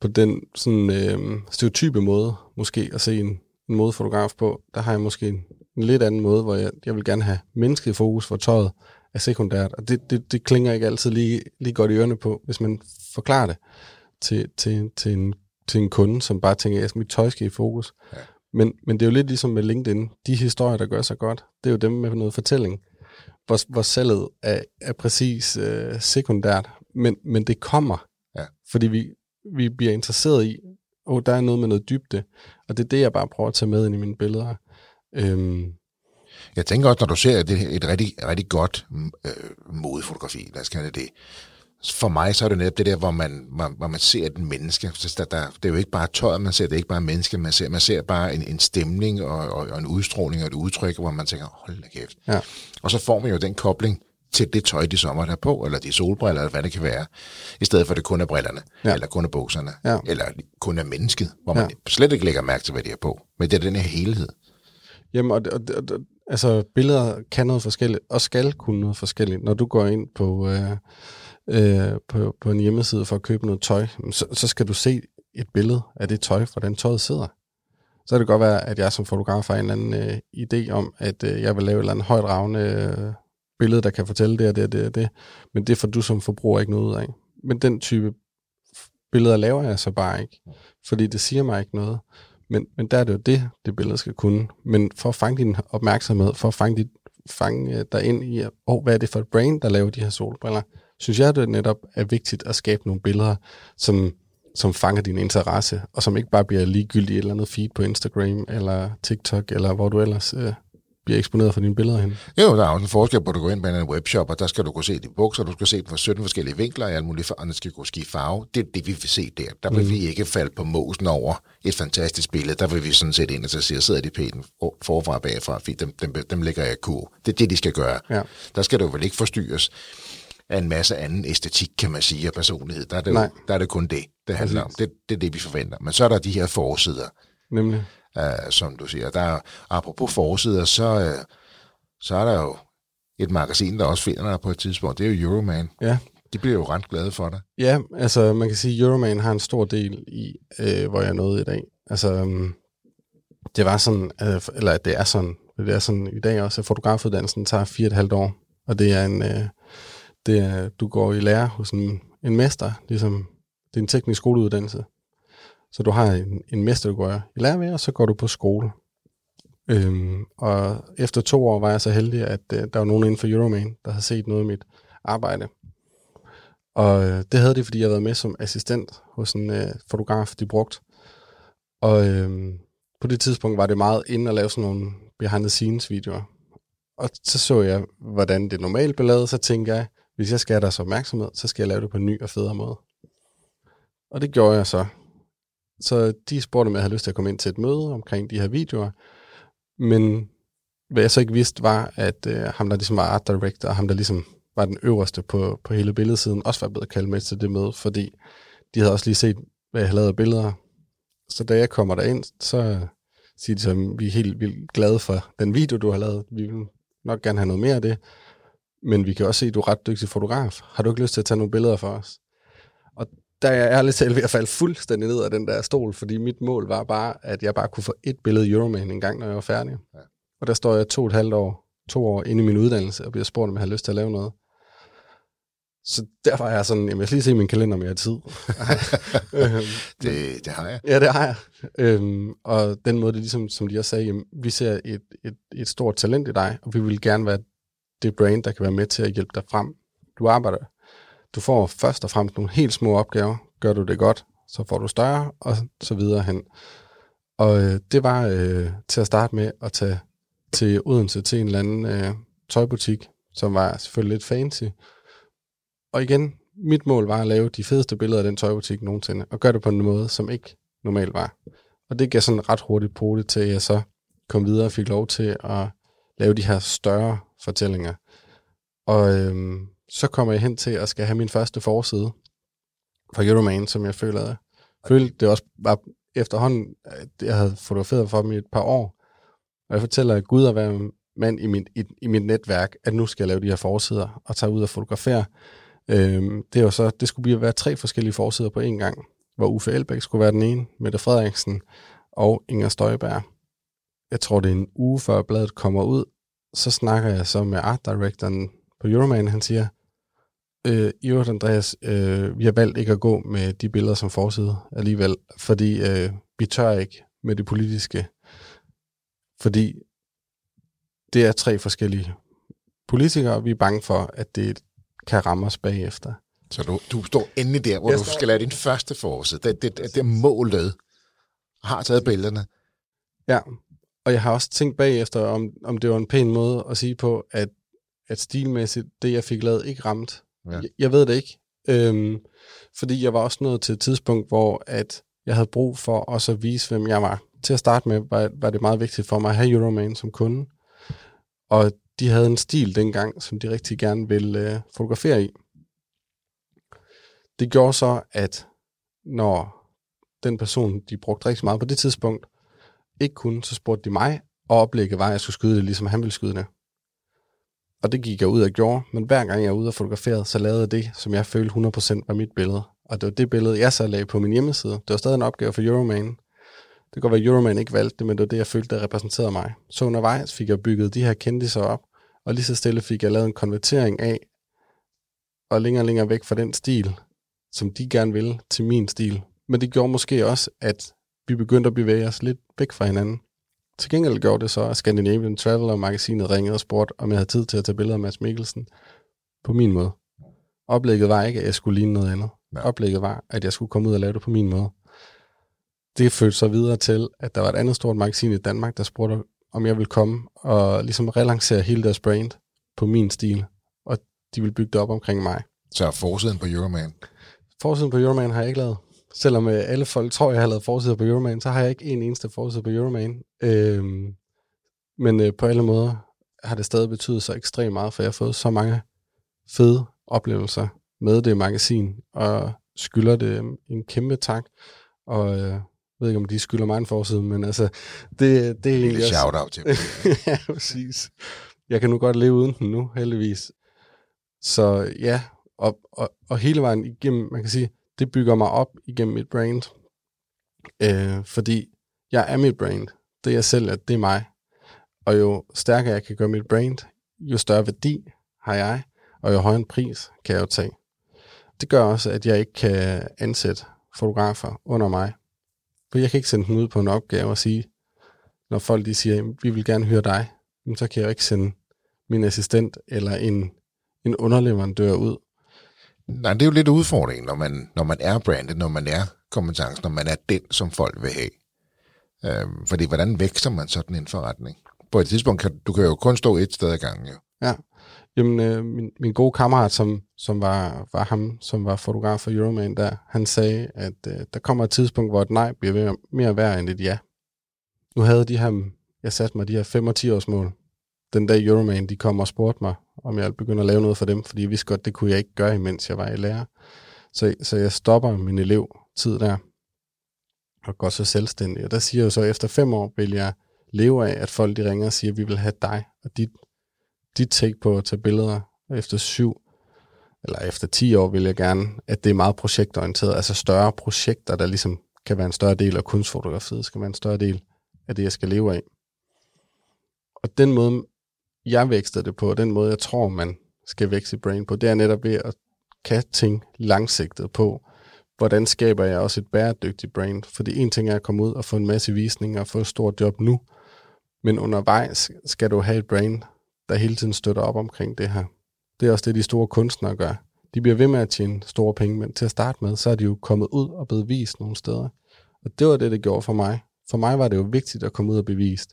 på den sådan øh, stereotype måde, måske at se en, en modefotograf på. Der har jeg måske en, en lidt anden måde, hvor jeg, jeg vil gerne have mennesket i fokus, for tøjet er sekundært. Og det, det, det klinger ikke altid lige, lige godt i ørene på, hvis man forklarer det til, til, til, en, til en kunde, som bare tænker, at mit tøj skal i fokus. Ja. Men, men det er jo lidt ligesom med LinkedIn. De historier, der gør sig godt, det er jo dem med noget fortælling, hvor, hvor salget er, er præcis øh, sekundært. Men, men det kommer, ja. fordi vi, vi bliver interesseret i, og der er noget med noget dybde. Og det er det, jeg bare prøver at tage med ind i mine billeder. Øhm. Jeg tænker også, når du ser det, et rigtig, rigtig godt øh, modefotografi, lad os kalde det, for mig så er det netop det der, hvor man, hvor, hvor man ser et menneske. Så der, der, det er jo ikke bare tøjet, man ser, det er ikke bare menneske, man ser, man ser bare en, en stemning og, og, og en udstråling og et udtryk, hvor man tænker, hold da kæft. Ja. Og så får man jo den kobling til det tøj, de sommer der på, eller de solbriller, eller hvad det kan være, i stedet for at det kun er brillerne, ja. eller kun er bukserne, ja. eller kun er mennesket, hvor man ja. slet ikke lægger mærke til, hvad de er på. Men det er den her helhed. Jamen, og, og, og, altså, billeder kan noget forskelligt, og skal kunne noget forskelligt. Når du går ind på, øh, øh, på, på en hjemmeside for at købe noget tøj, så, så skal du se et billede af det tøj, hvordan tøjet sidder. Så kan det godt være, at jeg som fotograf har en eller anden øh, idé om, at øh, jeg vil lave et eller andet højt ravne øh, billede, der kan fortælle det og det og det og det. Men det får du som forbruger ikke noget af. Men den type billeder laver jeg så bare ikke, fordi det siger mig ikke noget. Men, men der er det jo det, det billede skal kunne. Men for at fange din opmærksomhed, for at fange, dit, fange øh, dig ind i, oh, hvad er det for et brain, der laver de her solbriller, synes jeg, det netop er vigtigt at skabe nogle billeder, som, som fanger din interesse, og som ikke bare bliver ligegyldigt et eller andet feed på Instagram, eller TikTok, eller hvor du ellers øh, bliver eksponeret for dine billeder hen? Jo, der er også en forskel på, at du går ind på en webshop, og der skal du kunne se de bukser, du skal se dem fra 17 forskellige vinkler, og alt muligt, og skal kunne skifte farve. Det er det, vi vil se der. Der vil mm. vi ikke falde på mosen over et fantastisk billede. Der vil vi sådan set ind og så sige, sidder de pænt forfra og bagfra, fordi dem, dem, dem lægger jeg kur. Det er det, de skal gøre. Ja. Der skal du vel ikke forstyrres af en masse anden æstetik, kan man sige, og personlighed. Der er det, jo, der er det kun det, det handler om. Det, det er det, vi forventer. Men så er der de her forsider. Nemlig uh, som du siger. Der er, apropos forsider, så, uh, så er der jo et magasin, der også finder dig på et tidspunkt. Det er jo Euroman. Ja, De bliver jo ret glade for dig. Ja, altså man kan sige, at Euroman har en stor del i, øh, hvor jeg er nået i dag. Altså, um, det var sådan, øh, eller det er sådan, det er sådan i dag også, at fotografuddannelsen tager fire og et halvt år, og det er en, øh, det er, du går i lære hos en, en mester, ligesom, det er en teknisk skoleuddannelse. Så du har en, en mester, du går i lære ved, og så går du på skole. Øhm, og efter to år var jeg så heldig, at øh, der var nogen inden for Euroman, der havde set noget af mit arbejde. Og øh, det havde de, fordi jeg havde været med som assistent hos en øh, fotograf, de brugte. Og øh, på det tidspunkt var det meget inde at lave sådan nogle behind the scenes videoer. Og så så jeg, hvordan det normalt blev lavet, så tænkte jeg, hvis jeg skal have deres opmærksomhed, så skal jeg lave det på en ny og federe måde. Og det gjorde jeg så. Så de spurgte, om jeg havde lyst til at komme ind til et møde omkring de her videoer. Men hvad jeg så ikke vidste, var, at øh, ham, der ligesom var art director, ham, der ligesom var den øverste på, på hele billedsiden, også var blevet kaldt med til det møde, fordi de havde også lige set, hvad jeg havde lavet af billeder. Så da jeg kommer derind, så siger de så, at vi er helt vildt glade for den video, du har lavet. Vi vil nok gerne have noget mere af det. Men vi kan også se, at du er ret dygtig fotograf. Har du ikke lyst til at tage nogle billeder for os? Og der er jeg ærligt talt ved at falde fuldstændig ned af den der stol, fordi mit mål var bare, at jeg bare kunne få et billede Euroman en gang, når jeg var færdig. Ja. Og der står jeg to og et halvt år, to år inde i min uddannelse, og bliver spurgt, om jeg har lyst til at lave noget. Så derfor er jeg sådan, jamen jeg skal lige se min kalender, om jeg har tid. Øhm, det, det har jeg. Ja, det har jeg. Øhm, og den måde, det ligesom, som de også sagde, jamen, vi ser et, et, et stort talent i dig, og vi vil gerne være det brand, der kan være med til at hjælpe dig frem. Du arbejder. Du får først og fremmest nogle helt små opgaver. Gør du det godt, så får du større, og så videre hen. Og øh, det var øh, til at starte med at tage til Odense til en eller anden øh, tøjbutik, som var selvfølgelig lidt fancy, og igen, mit mål var at lave de fedeste billeder af den tøjbutik nogensinde, og gøre det på en måde, som ikke normalt var. Og det gav sådan ret hurtigt på det til, at jeg så kom videre og fik lov til at lave de her større fortællinger. Og øhm, så kommer jeg hen til at skal have min første forside for Euroman, som jeg føler, jeg følte det også var efterhånden, at jeg havde fotograferet for dem i et par år. Og jeg fortæller, at Gud at være mand i mit, i, i mit netværk, at nu skal jeg lave de her forsider og tage ud og fotografere. Øhm, det, var så, det skulle blive være tre forskellige forsider på én gang, hvor Uffe Elbæk skulle være den ene, Mette Frederiksen og Inger Støjberg. Jeg tror, det er en uge før bladet kommer ud, så snakker jeg så med art directoren på Euroman, han siger, øh, jo, Andreas, øh, vi har valgt ikke at gå med de billeder som forside alligevel, fordi øh, vi tør ikke med det politiske, fordi det er tre forskellige politikere, og vi er bange for, at det kan ramme os bagefter. Så du, du står endelig der, hvor jeg du står... skal lave din første forside. Det, det, det, det er målet. Har taget billederne. Ja, og jeg har også tænkt bagefter, om, om det var en pæn måde at sige på, at, at stilmæssigt, det jeg fik lavet, ikke ramt. Ja. Jeg, jeg ved det ikke. Øhm, fordi jeg var også nået til et tidspunkt, hvor at jeg havde brug for også at vise, hvem jeg var. Til at starte med var, var det meget vigtigt for mig at have Euroman som kunde. Og de havde en stil dengang, som de rigtig gerne ville øh, fotografere i. Det gjorde så, at når den person, de brugte rigtig meget på det tidspunkt, ikke kunne, så spurgte de mig, og oplægget var, at jeg skulle skyde det, ligesom han ville skyde det. Og det gik jeg ud og gjorde, men hver gang jeg var ude og fotograferede, så lavede jeg det, som jeg følte 100% var mit billede. Og det var det billede, jeg så lagde på min hjemmeside. Det var stadig en opgave for Euroman. Det kan godt være, at Euroman ikke valgte det, men det var det, jeg følte, der repræsenterede mig. Så undervejs fik jeg bygget de her kendiser op, og lige så stille fik jeg lavet en konvertering af, og længere og længere væk fra den stil, som de gerne ville, til min stil. Men det gjorde måske også, at vi begyndte at bevæge os lidt væk fra hinanden. Til gengæld gjorde det så, at Scandinavian Traveler magasinet ringede og spurgte, om jeg havde tid til at tage billeder af Mads Mikkelsen på min måde. Oplægget var ikke, at jeg skulle ligne noget andet. Ja. Oplægget var, at jeg skulle komme ud og lave det på min måde. Det førte så videre til, at der var et andet stort magasin i Danmark, der spurgte, om jeg vil komme og ligesom relancere hele deres brand på min stil, og de vil bygge det op omkring mig. Så forsiden på Euroman? Forsiden på Euroman har jeg ikke lavet. Selvom øh, alle folk tror, jeg har lavet forsider på Euroman, så har jeg ikke en eneste forside på Euroman. Øhm, men øh, på alle måder har det stadig betydet så ekstremt meget, for jeg har fået så mange fede oplevelser med det magasin, og skylder det en kæmpe tak. Og øh, ved ikke, om de skylder mig en forside, men altså, det, det er egentlig også... shout-out til dem. ja, præcis. Jeg kan nu godt leve uden den nu, heldigvis. Så ja, og, og, og hele vejen igennem, man kan sige, det bygger mig op igennem mit brand. Øh, fordi jeg er mit brand. Det jeg selv er, det er mig. Og jo stærkere jeg kan gøre mit brand, jo større værdi har jeg, og jo højere en pris kan jeg jo tage. Det gør også, at jeg ikke kan ansætte fotografer under mig. For jeg kan ikke sende dem ud på en opgave og sige, når folk de siger, vi vil gerne høre dig, så kan jeg jo ikke sende min assistent eller en, en underleverandør ud. Nej, det er jo lidt udfordringen, når man, når man er brandet, når man er kompetence, når man er den, som folk vil have. Øhm, fordi hvordan vækster man sådan en forretning? På et tidspunkt kan du kan jo kun stå et sted ad gangen. Jo. Ja, Jamen, øh, min, min gode kammerat, som, som var, var ham, som var fotograf for Euroman der, han sagde, at øh, der kommer et tidspunkt, hvor et nej bliver mere værd end et ja. Nu havde de her, jeg satte mig de her 5 og 10 års mål. Den dag Euroman, de kom og spurgte mig, om jeg begynder begynde at lave noget for dem, fordi jeg vidste godt, det kunne jeg ikke gøre, imens jeg var i lærer. Så, så jeg stopper min elevtid der, og går så selvstændig. Og der siger jeg så, at efter fem år vil jeg leve af, at folk de ringer og siger, at vi vil have dig og dit dit take på at tage billeder efter syv, eller efter 10 år vil jeg gerne, at det er meget projektorienteret, altså større projekter, der ligesom kan være en større del af kunstfotografiet, skal være en større del af det, jeg skal leve af. Og den måde, jeg vækster det på, den måde, jeg tror, man skal vækste brain på, det er netop ved at kan tænke langsigtet på, hvordan skaber jeg også et bæredygtigt brain. Fordi en ting er at komme ud og få en masse visninger og få et stort job nu, men undervejs skal du have et brain, der hele tiden støtter op omkring det her. Det er også det, de store kunstnere gør. De bliver ved med at tjene store penge, men til at starte med, så er de jo kommet ud og blevet vist nogle steder. Og det var det, det gjorde for mig. For mig var det jo vigtigt at komme ud og bevise,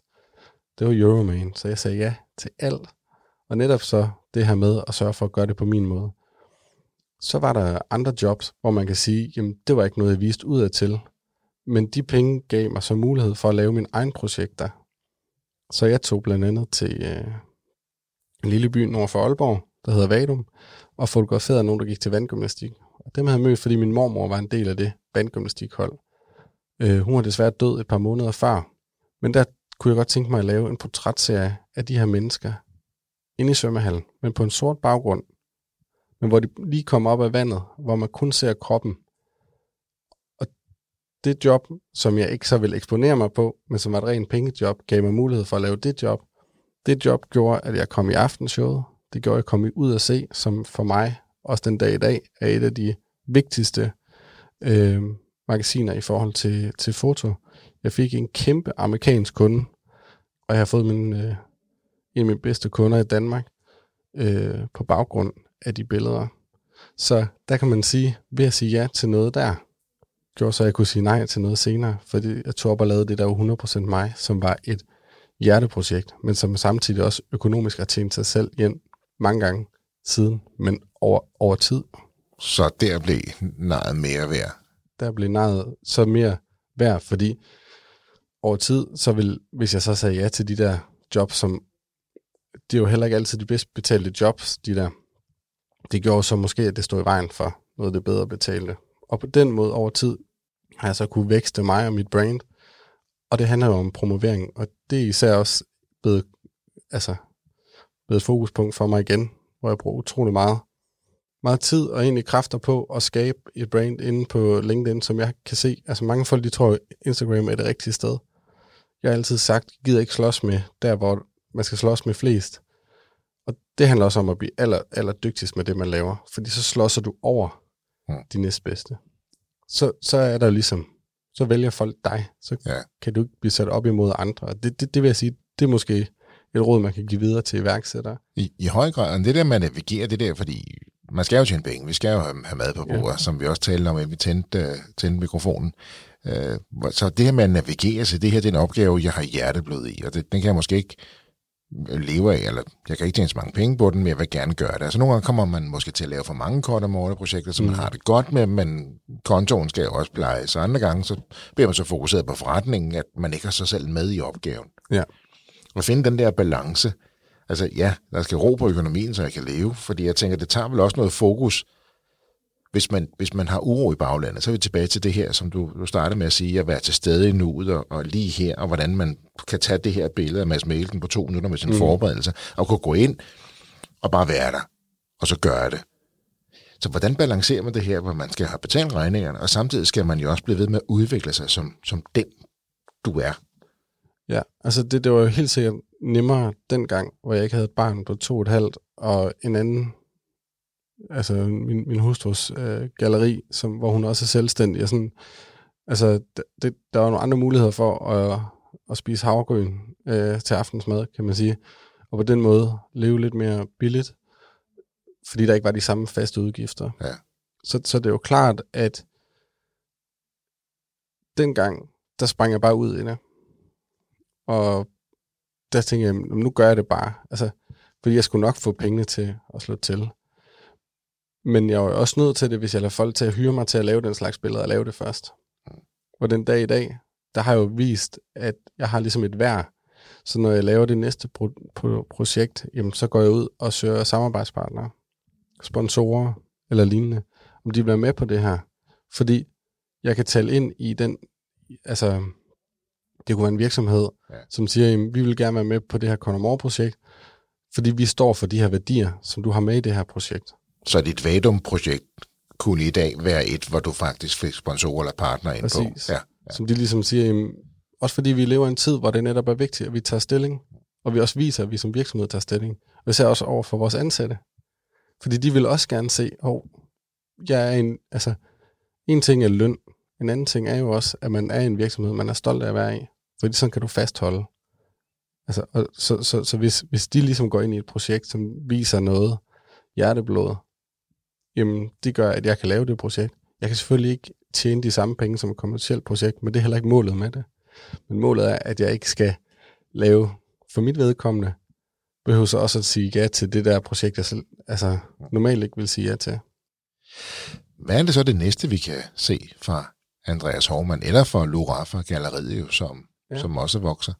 det var Euroman, så jeg sagde ja til alt. Og netop så det her med at sørge for at gøre det på min måde. Så var der andre jobs, hvor man kan sige, jamen det var ikke noget, jeg viste ud af til. Men de penge gav mig så mulighed for at lave mine egne projekter. Så jeg tog blandt andet til, øh, en lille by nord for Aalborg, der hedder Vadum, og fotograferede nogen, der gik til vandgymnastik. Og dem havde jeg mødt, fordi min mormor var en del af det vandgymnastikhold. Øh, hun var desværre død et par måneder før, men der kunne jeg godt tænke mig at lave en portrætserie af de her mennesker inde i svømmehallen, men på en sort baggrund, men hvor de lige kommer op af vandet, hvor man kun ser kroppen. Og det job, som jeg ikke så vil eksponere mig på, men som var et rent pengejob, gav mig mulighed for at lave det job, det job gjorde, at jeg kom i aftenshowet. Det gjorde, at jeg kom ud at se, som for mig, også den dag i dag, er et af de vigtigste øh, magasiner i forhold til, til foto. Jeg fik en kæmpe amerikansk kunde, og jeg har fået min, øh, en af mine bedste kunder i Danmark øh, på baggrund af de billeder. Så der kan man sige, ved at sige ja til noget der, gjorde så, at jeg kunne sige nej til noget senere, fordi jeg tog op og lavede det, der var 100% mig, som var et hjerteprojekt, men som samtidig også økonomisk har tjent sig selv hjem mange gange siden, men over, over tid. Så der blev nejet mere værd? Der blev nejet så mere værd, fordi over tid, så vil, hvis jeg så sagde ja til de der jobs, som det er jo heller ikke altid de bedst betalte jobs, de der. Det gjorde så måske, at det stod i vejen for noget af det bedre betalte. Og på den måde over tid har jeg så kunne vækste mig og mit brand, og det handler jo om promovering, og det er især også blevet, altså, blevet et fokuspunkt for mig igen, hvor jeg bruger utrolig meget, meget tid og egentlig kræfter på at skabe et brand inde på LinkedIn, som jeg kan se. Altså mange folk, de tror, Instagram er det rigtige sted. Jeg har altid sagt, gider ikke slås med der, hvor man skal slås med flest. Og det handler også om at blive aller, aller dygtigst med det, man laver. Fordi så slåsser du over mm. de næstbedste. Så, så er der ligesom så vælger folk dig. Så ja. kan du ikke blive sat op imod andre. Det, det, det vil jeg sige, det er måske et råd, man kan give videre til iværksættere. I, I høj grad, og det der, man navigerer, det der, fordi man skal jo tjene penge, vi skal jo have, have mad på bordet, ja. som vi også talte om, at vi tændte, uh, tændte mikrofonen. Uh, så det her med at navigere sig, det her det er en opgave, jeg har hjerteblod i, og det, den kan jeg måske ikke leve af, eller jeg kan ikke tjene så mange penge på den, men jeg vil gerne gøre det. Altså nogle gange kommer man måske til at lave for mange kort om projekter, som mm. man har det godt med, men kontoen skal jo også pleje. Så andre gange, så bliver man så fokuseret på forretningen, at man ikke har sig selv med i opgaven. Ja. Og finde den der balance. Altså ja, der skal ro på økonomien, så jeg kan leve, fordi jeg tænker, det tager vel også noget fokus hvis man, hvis man har uro i baglandet, så er vi tilbage til det her, som du, du startede med at sige, at være til stede i nuet og, og lige her, og hvordan man kan tage det her billede af Mads Mikkelsen på to minutter med sin mm. forberedelse, og kunne gå ind og bare være der, og så gøre det. Så hvordan balancerer man det her, hvor man skal have betalt regningerne, og samtidig skal man jo også blive ved med at udvikle sig som, som den, du er? Ja, altså det, det var jo helt sikkert nemmere dengang, hvor jeg ikke havde et barn på to og et halvt, og en anden, altså min, min hustrus øh, galeri, som, hvor hun også er selvstændig, og sådan, altså det, der var nogle andre muligheder for at, at spise havregryn øh, til aftensmad, kan man sige, og på den måde leve lidt mere billigt, fordi der ikke var de samme faste udgifter. Ja. Så, så det er jo klart, at dengang, der sprang jeg bare ud i det. Og der tænkte jeg, nu gør jeg det bare. Altså, fordi jeg skulle nok få pengene til at slå til. Men jeg jo også nødt til det, hvis jeg lader folk til at hyre mig til at lave den slags billeder, og lave det først. Og den dag i dag, der har jeg jo vist, at jeg har ligesom et værd. Så når jeg laver det næste pro- pro- projekt, jamen, så går jeg ud og søger samarbejdspartnere, sponsorer eller lignende, om de bliver med på det her. Fordi jeg kan tale ind i den, altså det kunne være en virksomhed, ja. som siger, jamen, vi vil gerne være med på det her Conor projekt fordi vi står for de her værdier, som du har med i det her projekt. Så dit Vadum-projekt kunne i dag være et, hvor du faktisk fik sponsorer eller partner ind Præcis. på. Ja, ja. Som de ligesom siger, jamen, også fordi vi lever i en tid, hvor det netop er vigtigt, at vi tager stilling, og vi også viser, at vi som virksomhed tager stilling. Og vi ser også over for vores ansatte. Fordi de vil også gerne se, at oh, jeg er en, altså, en ting er løn, en anden ting er jo også, at man er en virksomhed, man er stolt af at være i. Fordi sådan kan du fastholde. Altså, og så, så, så hvis, hvis de ligesom går ind i et projekt, som viser noget hjerteblod, jamen det gør, at jeg kan lave det projekt. Jeg kan selvfølgelig ikke tjene de samme penge som et kommersielt projekt, men det er heller ikke målet med det. Men målet er, at jeg ikke skal lave, for mit vedkommende, behøver så også at sige ja til det der projekt, jeg selv, altså, normalt ikke vil sige ja til. Hvad er det så det næste, vi kan se fra Andreas Hormann, eller fra Lura fra Galleriet, som, ja. som også vokser?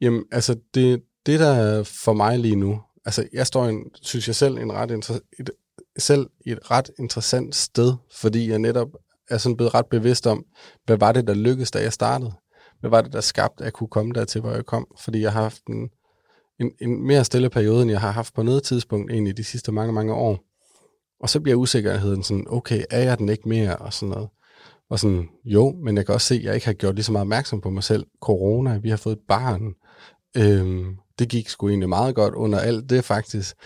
Jamen, altså, det, det der er for mig lige nu, altså, jeg står, en, synes jeg selv, en ret et, selv et ret interessant sted, fordi jeg netop er sådan blevet ret bevidst om, hvad var det, der lykkedes, da jeg startede? Hvad var det, der skabte, at jeg kunne komme dertil, hvor jeg kom? Fordi jeg har haft en, en, en mere stille periode, end jeg har haft på noget tidspunkt egentlig de sidste mange, mange år. Og så bliver usikkerheden sådan, okay, er jeg den ikke mere? Og sådan noget. Og sådan, jo, men jeg kan også se, at jeg ikke har gjort lige så meget opmærksom på mig selv. Corona, vi har fået et barn. Øhm, det gik sgu egentlig meget godt under alt det faktisk.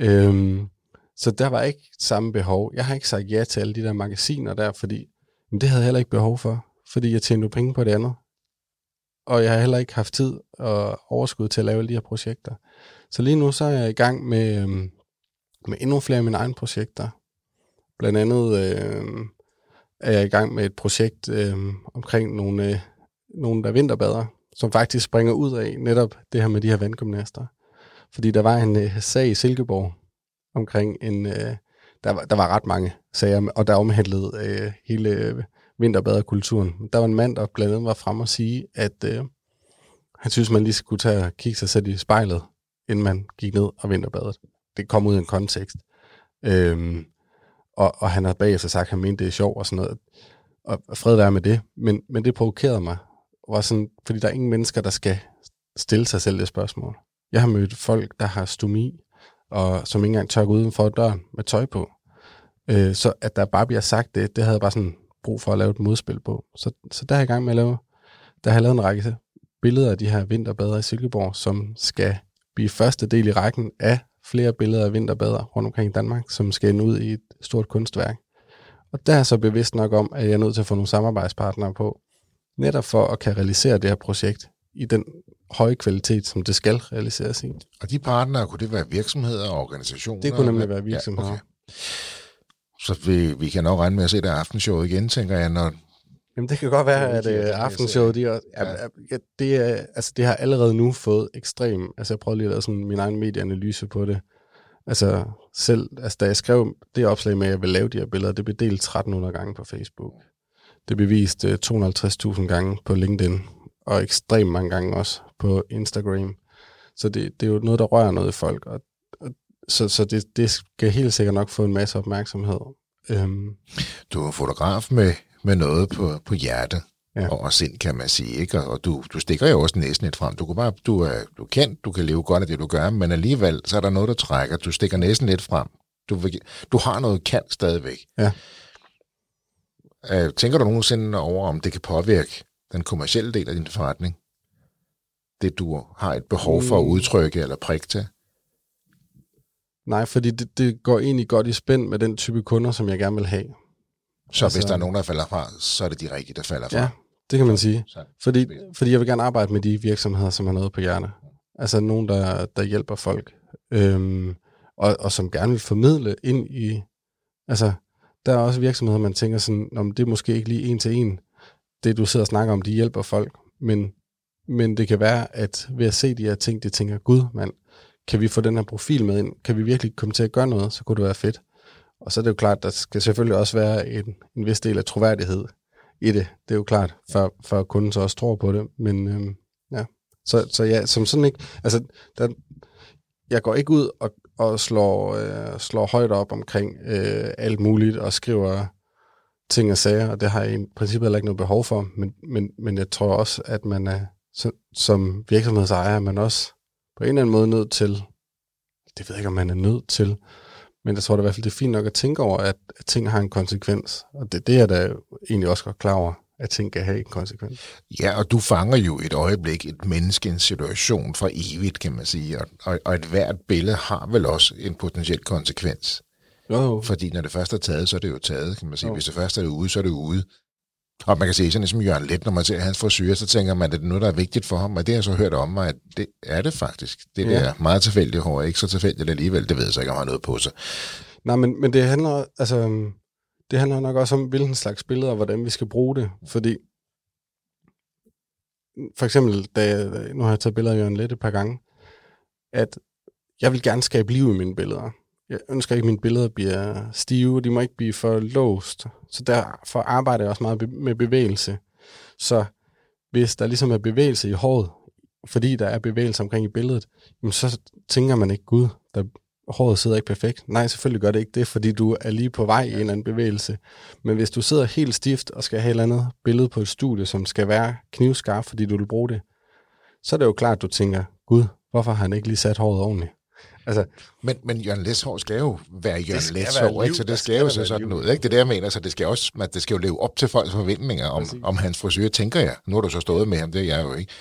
Øhm, så der var ikke samme behov. Jeg har ikke sagt ja til alle de der magasiner der, fordi men det havde jeg heller ikke behov for, fordi jeg tjente penge på det andet. Og jeg har heller ikke haft tid og overskud til at lave alle de her projekter. Så lige nu så er jeg i gang med, øhm, med endnu flere af mine egne projekter. Blandt andet øh, er jeg i gang med et projekt øh, omkring nogle, øh, nogle der vinterbader, som faktisk springer ud af netop det her med de her vandgymnaster. Fordi der var en øh, sag i Silkeborg omkring en... Øh, der, var, der var ret mange sager, og der omhandlede øh, hele øh, vinterbaderkulturen. Der var en mand, der blandt andet var frem og sige, at øh, han synes, man lige skulle tage og kigge sig selv i spejlet, inden man gik ned og vinterbadet. Det kom ud af en kontekst. Øhm, og, og han har bagefter sagt, at han mente, det er sjovt og sådan noget. Og fred være med det. Men, men det provokerede mig. Var sådan, fordi der er ingen mennesker, der skal stille sig selv det spørgsmål. Jeg har mødt folk, der har stomi, og som ikke engang tør gå uden for døren med tøj på. Øh, så at der bare bliver sagt det, det havde jeg bare sådan brug for at lave et modspil på. Så, så der er jeg i gang med at lave, der har jeg lavet en række billeder af de her vinterbader i Silkeborg, som skal blive første del i rækken af flere billeder af vinterbader rundt omkring i Danmark, som skal ende ud i et stort kunstværk. Og der er så bevidst nok om, at jeg er nødt til at få nogle samarbejdspartnere på, netop for at kan realisere det her projekt i den høje kvalitet, som det skal realiseres i. Og de partnere, kunne det være virksomheder og organisationer? Det kunne nemlig være virksomheder. Ja, okay. Så vi, vi kan nok regne med at se det aftenshowet igen, tænker jeg, når... Jamen det kan godt være, at uh, aftenshowet, de, ja. Ja, det, er, altså, det har allerede nu fået ekstrem... Altså jeg prøvede lige at lave sådan min egen medieanalyse på det. Altså selv, altså da jeg skrev det opslag med, at jeg vil lave de her billeder, det blev delt 1300 gange på Facebook. Det blev vist uh, 250.000 gange på LinkedIn, og ekstremt mange gange også på Instagram. Så det, det er jo noget, der rører noget i folk, og, og så, så det, det skal helt sikkert nok få en masse opmærksomhed. Øhm. Du er fotograf med, med noget på, på hjertet ja. og sind, kan man sige. Ikke? Og du, du stikker jo også næsten lidt frem. Du, kan bare, du, er, du er kendt, du kan leve godt af det, du gør, men alligevel så er der noget, der trækker. Du stikker næsten lidt frem. Du, du har noget kan stadigvæk. Ja. Øh, tænker du nogensinde over, om det kan påvirke den kommercielle del af din forretning? Det, du har et behov for at Mm. udtrykke eller prikke til? Nej, fordi det, det går egentlig godt i spænd med den type kunder, som jeg gerne vil have. Så altså, hvis der er nogen, der falder fra, så er det de rigtige, der falder fra. Ja, det kan man sige. Så, Fordi, fordi jeg vil gerne arbejde med de virksomheder, som har noget på hjerte. Altså nogen, der, der hjælper folk, øhm, og, og som gerne vil formidle ind i... Altså, der er også virksomheder, man tænker sådan, om det er måske ikke lige en til en, det du sidder og snakker om, de hjælper folk, men, men det kan være, at ved at se de her ting, de tænker, gud mand, kan vi få den her profil med ind? Kan vi virkelig komme til at gøre noget? Så kunne det være fedt. Og så er det jo klart, der skal selvfølgelig også være en, en vis del af troværdighed i det. Det er jo klart, for, for kunden så også tror på det. Men øhm, ja, så, så ja, som sådan ikke, altså, der, jeg går ikke ud og, og slår, øh, slår højt op omkring øh, alt muligt og skriver ting og sager, og det har jeg i princippet heller ikke noget behov for, men, men, men jeg tror også, at man er så, som virksomhedsejer, er man også på en eller anden måde nødt til, det ved jeg ikke, om man er nødt til, men jeg tror da i hvert fald, det er fint nok at tænke over, at, at ting har en konsekvens, og det, det er jeg da egentlig også godt klar over, at ting kan have en konsekvens. Ja, og du fanger jo et øjeblik et menneske, en situation for evigt, kan man sige. Og, og, og et hvert billede har vel også en potentiel konsekvens. Jo, jo. Fordi når det først er taget, så er det jo taget, kan man sige. Jo. Hvis det først er det ude, så er det ude. Og man kan se sådan som Jørgen Let, når man ser hans frisyr, så tænker man, at det er noget, der er vigtigt for ham. Og det har jeg så hørt om mig, at det er det faktisk. Det Ja. er meget tilfældigt hår, ikke så tilfældigt alligevel. Det ved jeg så ikke, om han har noget på sig. Nej, men, men det handler, altså, det handler nok også om, hvilken slags billeder, og hvordan vi skal bruge det. Fordi, for eksempel, da jeg, nu har jeg taget billeder af Jørgen Let et par gange, at jeg vil gerne skabe liv i mine billeder. Jeg ønsker ikke, at mine billeder bliver stive, de må ikke blive for låst. Så derfor arbejder jeg også meget med bevægelse. Så hvis der ligesom er bevægelse i håret, fordi der er bevægelse omkring i billedet, jamen så tænker man ikke, gud, der, håret sidder ikke perfekt. Nej, selvfølgelig gør det ikke det, fordi du er lige på vej i en eller anden bevægelse. Men hvis du sidder helt stift og skal have et eller andet billede på et studie, som skal være knivskarp, fordi du vil bruge det, så er det jo klart, at du tænker, gud, hvorfor har han ikke lige sat håret ordentligt? Altså, Men, men Jørgen Lets hår skal jo være Jørgen liv. ikke? så Der det skal skal jo der se sådan liv. ud. Ikke? Det er det, jeg mener, så det skal, også, man, det skal jo leve op til folks forventninger om, Præcis. om hans frisyr, tænker jeg. Nu har du så stået med ham, det er jeg jo ikke.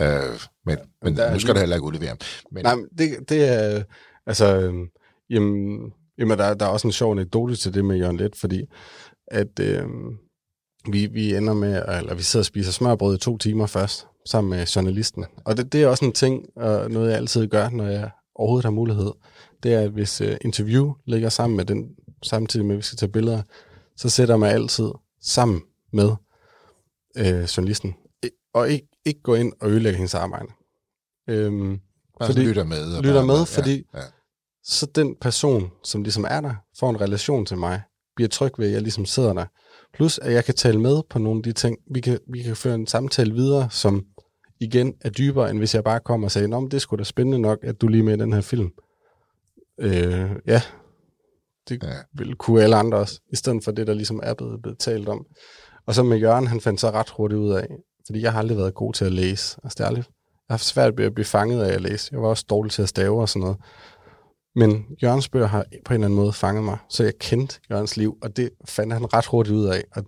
Øh, men men der er nu skal du heller ikke udlevere ham. Men, Nej, men det, det er, altså, øhm, jamen, jamen der, der er også en sjov anekdote til det med Jørgen Let, fordi at øhm, vi, vi ender med, eller vi sidder og spiser smørbrød i to timer først, sammen med journalisten. Og det, det er også en ting, og noget jeg altid gør, når jeg overhovedet har mulighed, det er, at hvis øh, interview ligger sammen med den, samtidig med, at vi skal tage billeder, så sætter mig altid sammen med øh, journalisten. Og ikke, ikke gå ind og ødelægge hendes arbejde. Øhm, bare fordi- lytter med. Og lytter bare, med, ja, fordi- Ja, så den person, som ligesom er der, får en relation til mig, bliver tryg ved, at jeg ligesom sidder der. Plus, at jeg kan tale med på nogle af de ting. Vi kan, vi kan føre en samtale videre, som igen er dybere, end hvis jeg bare kommer og siger, Nå, men det sgu da spændende nok, at du lige med i den her film. Øh, ja, det Ja. ja. vil kunne alle andre også, i stedet for det, der ligesom er blevet, blevet talt om. Og så med Jørgen, han fandt så ret hurtigt ud af, fordi jeg har aldrig været god til at læse. Altså, det er aldrig, jeg har haft svært ved at blive fanget af at læse. Jeg var også dårlig til at stave og sådan noget. Men Jørgens bøger har på en eller anden måde fanget mig, så jeg kendte Jørgens liv, og det fandt han ret hurtigt ud af. Og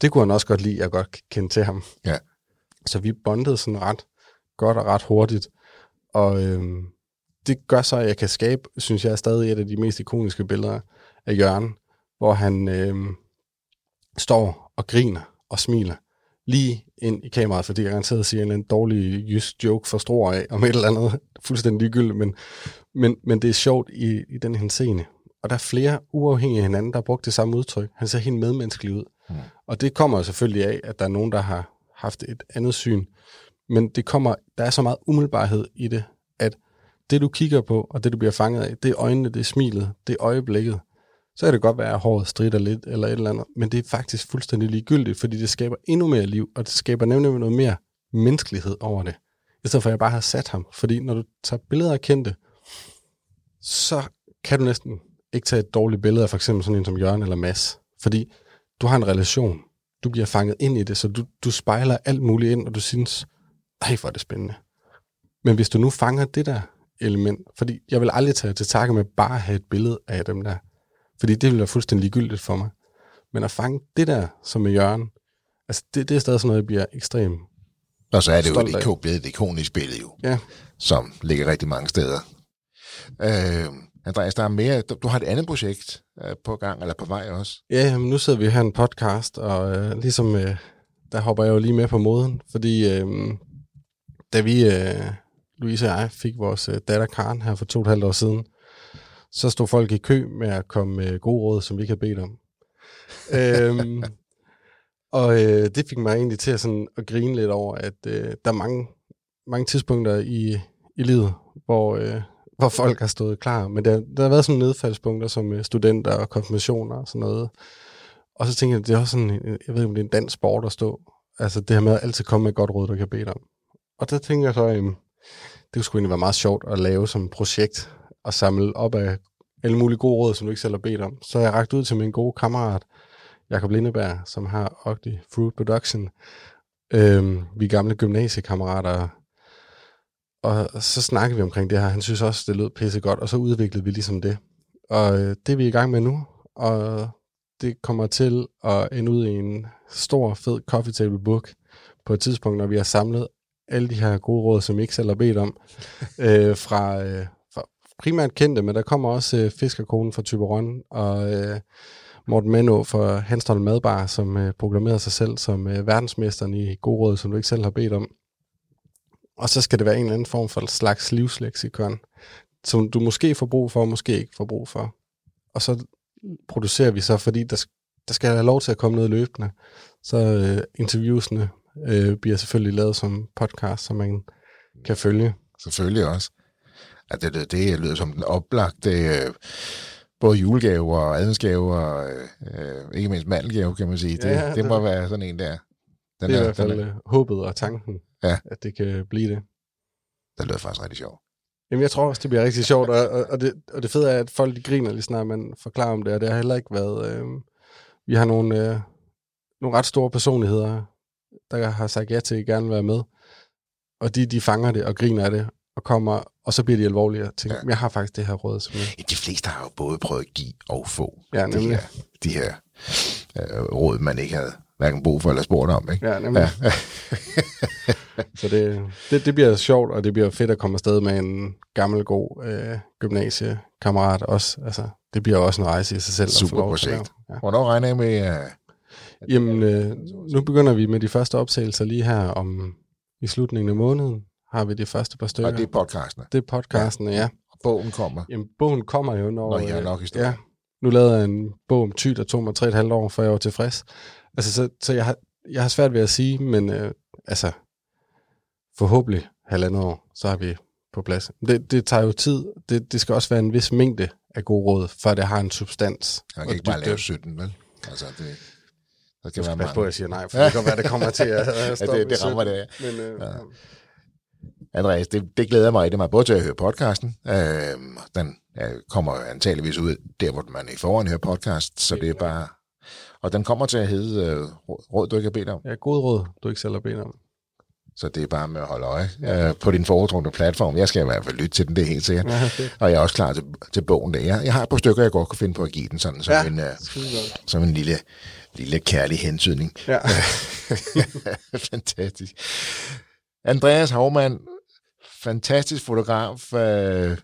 det kunne han også godt lide, at jeg godt kendte til ham. Ja. Så vi bondede sådan ret godt og ret hurtigt. Og øhm, det gør så, at jeg kan skabe, synes jeg, stadig et af de mest ikoniske billeder af Jørgen, hvor han øhm, står og griner og smiler lige ind i kameraet, fordi jeg garanteret siger en eller anden dårlig jysk joke for stor af, om et eller andet fuldstændig ligegyldigt, men, men, men det er sjovt i, i den her scene. Og der er flere uafhængige af hinanden, der har brugt det samme udtryk. Han ser helt medmenneskelig ud. Mm. Og det kommer selvfølgelig af, at der er nogen, der har haft et andet syn. Men det kommer, der er så meget umiddelbarhed i det, at det du kigger på, og det du bliver fanget af, det er øjnene, det er smilet, det er øjeblikket. Så kan det godt være, at håret strider lidt eller et eller andet, men det er faktisk fuldstændig ligegyldigt, fordi det skaber endnu mere liv, og det skaber nemlig noget mere menneskelighed over det. I stedet for, at jeg bare har sat ham. Fordi når du tager billeder af kendte, så kan du næsten ikke tage et dårligt billede af for eksempel sådan en som Jørgen eller Mads. Fordi du har en relation. Du bliver fanget ind i det, så du, du spejler alt muligt ind, og du synes, ej, hvor er det spændende. Men hvis du nu fanger det der element. Fordi jeg vil aldrig tage til takke med bare at have et billede af dem der. Fordi det vil være fuldstændig ligegyldigt for mig. Men at fange det der, som er Jørgen, altså det, det er stadig sådan noget, jeg bliver ekstremt Og så er det jo et, ikon, et ikonisk billede jo, Ja, som ligger rigtig mange steder. Øh, Andreas, der er mere. Du, har et andet projekt øh, på gang, eller på vej også. Ja, men nu sidder vi her en podcast, og øh, ligesom, øh, der hopper jeg jo lige med på moden, fordi øh, da vi, øh, Louise og jeg, fik vores øh, datter Karen her for to og et halvt år siden, så stod folk i kø med at komme med gode råd, som vi havde bedt om. øhm, og øh, det fik mig egentlig til at, sådan, at grine lidt over, at øh, der er mange, mange tidspunkter i, i livet, hvor, øh, hvor folk har stået klar. Men der, der har været sådan nedfaldspunkter som øh, studenter og konfirmationer og sådan noget. Og så tænker jeg, det er også sådan, øh, jeg ved ikke, om det er en dansk sport at stå. Altså det her med at altid komme med et godt råd, du kan bede om. Og der tænker jeg så, øh, det kunne sgu egentlig være meget sjovt at lave som projekt og samle op af alle mulige gode råd, som du ikke selv har bedt om. Så jeg rakt ud til min gode kammerat, Jakob Lindeberg, som har Ogdi Fruit Production. Øhm, vi er gamle gymnasiekammerater, og så snakkede vi omkring det her. Han synes også, det lød pisse godt, og så udviklede vi ligesom det. Og øh, det er vi i gang med nu, og det kommer til at ende ud i en stor, fed coffee table book på et tidspunkt, når vi har samlet alle de her gode råd, som I ikke selv har bedt om, øh, fra, øh, fra primært kendte, men der kommer også øh, Fiskerkonen fra Tyberon, og øh, Morten Mano fra Hanstholm Madbar, som øh, proklamerede sig selv som øh, verdensmesteren i gode råd, som du ikke selv har bedt om. Og så skal det være en eller anden form for slags livsleksikon, som du måske får brug for, måske ikke får brug for. Og så producerer vi så, fordi der, der skal have lov til at komme noget løbende. Så øh, interviewsene øh, bliver selvfølgelig lavet som podcast, som man kan følge. Selvfølgelig også. At det, det, det lyder som den oplagte øh, både julegave og adventsgave og øh, øh, ikke mindst mandelgave, kan man sige. Det, Ja, det, det- må være sådan en der. Den det er i er, hvert fald øh, håbet og tanken, Ja. at det kan blive det. det lyder faktisk rigtig sjovt. Jamen, jeg tror også, det bliver rigtig sjovt, og, og, det, og det fede er, at folk de griner lige snart, man forklarer om det, og det har heller ikke været... Øh, vi har nogle, øh, nogle ret store personligheder, der har sagt ja til at gerne vil være med, og de, de fanger det og griner af det, og kommer, og så bliver de alvorlige og tænker, Ja. jeg har faktisk det her råd, som jeg... Ja, De fleste har jo både prøvet at give og få Ja, de her, de her øh, råd, man ikke havde hverken brug for eller spurgt om. Ikke? Ja, nemlig. Ja. Så det, det, det bliver sjovt, og det bliver fedt at komme afsted med en gammel, god øh, gymnasiekammerat også. Altså, det bliver også en rejse i sig selv. Super projekt. Ja. Hvornår regner jeg med... Øh, Jamen, øh, nu begynder vi med de første optagelser lige her om i slutningen af måneden. Har vi de første par stykker. og det er podcasten. det er podcasten, ja. ja. Og bogen kommer. Jamen, bogen kommer jo, når... Når I har øh, nok historie. Ja. Nu lavede jeg en bog om ty, der tog mig tre og et halvt år, før jeg var tilfreds. Altså, så, så jeg, har, jeg har svært ved at sige, men øh, altså, forhåbentlig halvandet år, så er vi på plads. Det, det tager jo tid. Det, det skal også være en vis mængde af gode råd, før det har en substans. Man kan ikke bare lave 17, vel? Altså, det, der skal være på, at jeg siger nej, for det kan være, det kommer til at, at Ja, stoppe det, det i rammer 17. det. Men, øh, Ja. ja. Andreas, det, det glæder mig rigtig meget, både til at høre podcasten. Øh, den øh, kommer antageligvis ud der, hvor man i forhånd hører podcast, så det er bare... Og den kommer til at hedde øh, råd, du ikke har bedt om. ja, god råd, du ikke selv har bedt om. Så det er bare med at holde øje øh, på din foretrukne platform. Jeg skal i hvert fald lytte til den, det er helt sikkert. Ja, Og jeg er også klar til, til bogen. Der. Jeg, jeg har et par stykker, jeg godt kan finde på at give den, sådan som, Ja. en, øh, som en lille, lille kærlig hentydning. Ja. Fantastisk. Andreas Havmann, fantastisk fotograf, øh,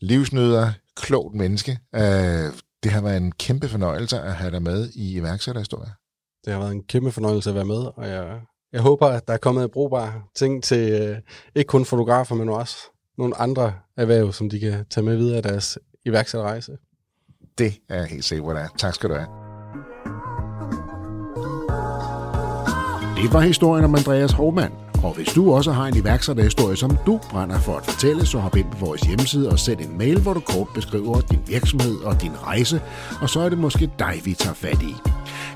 livsnyder, klogt menneske. Øh, det har været en kæmpe fornøjelse at have dig med i iværksætterhistorie. Det har været en kæmpe fornøjelse at være med, og jeg, jeg håber, at der er kommet brugbare ting til øh, ikke kun fotografer, men også nogle andre erhverv, som de kan tage med videre af deres iværksætterrejse. Det er jeg helt sikker på, det er. Tak skal du have. Det var historien om Andreas Hovmand. Og hvis du også har en iværksætterhistorie, som du brænder for at fortælle, så hop ind på vores hjemmeside og send en mail, hvor du kort beskriver din virksomhed og din rejse, og så er det måske dig, vi tager fat i.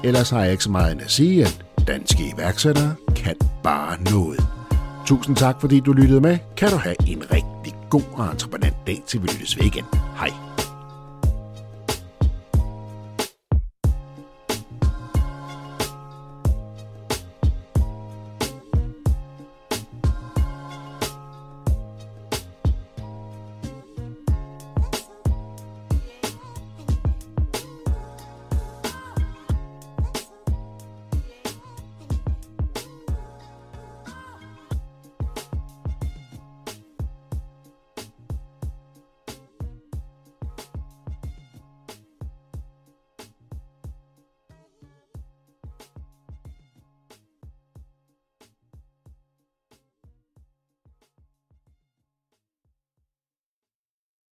Ellers har jeg ikke så meget end at sige, at danske iværksættere kan bare noget. Tusind tak, fordi du lyttede med. Kan du have en rigtig god og entreprenant dag, til vi lyttes ved igen. Hej.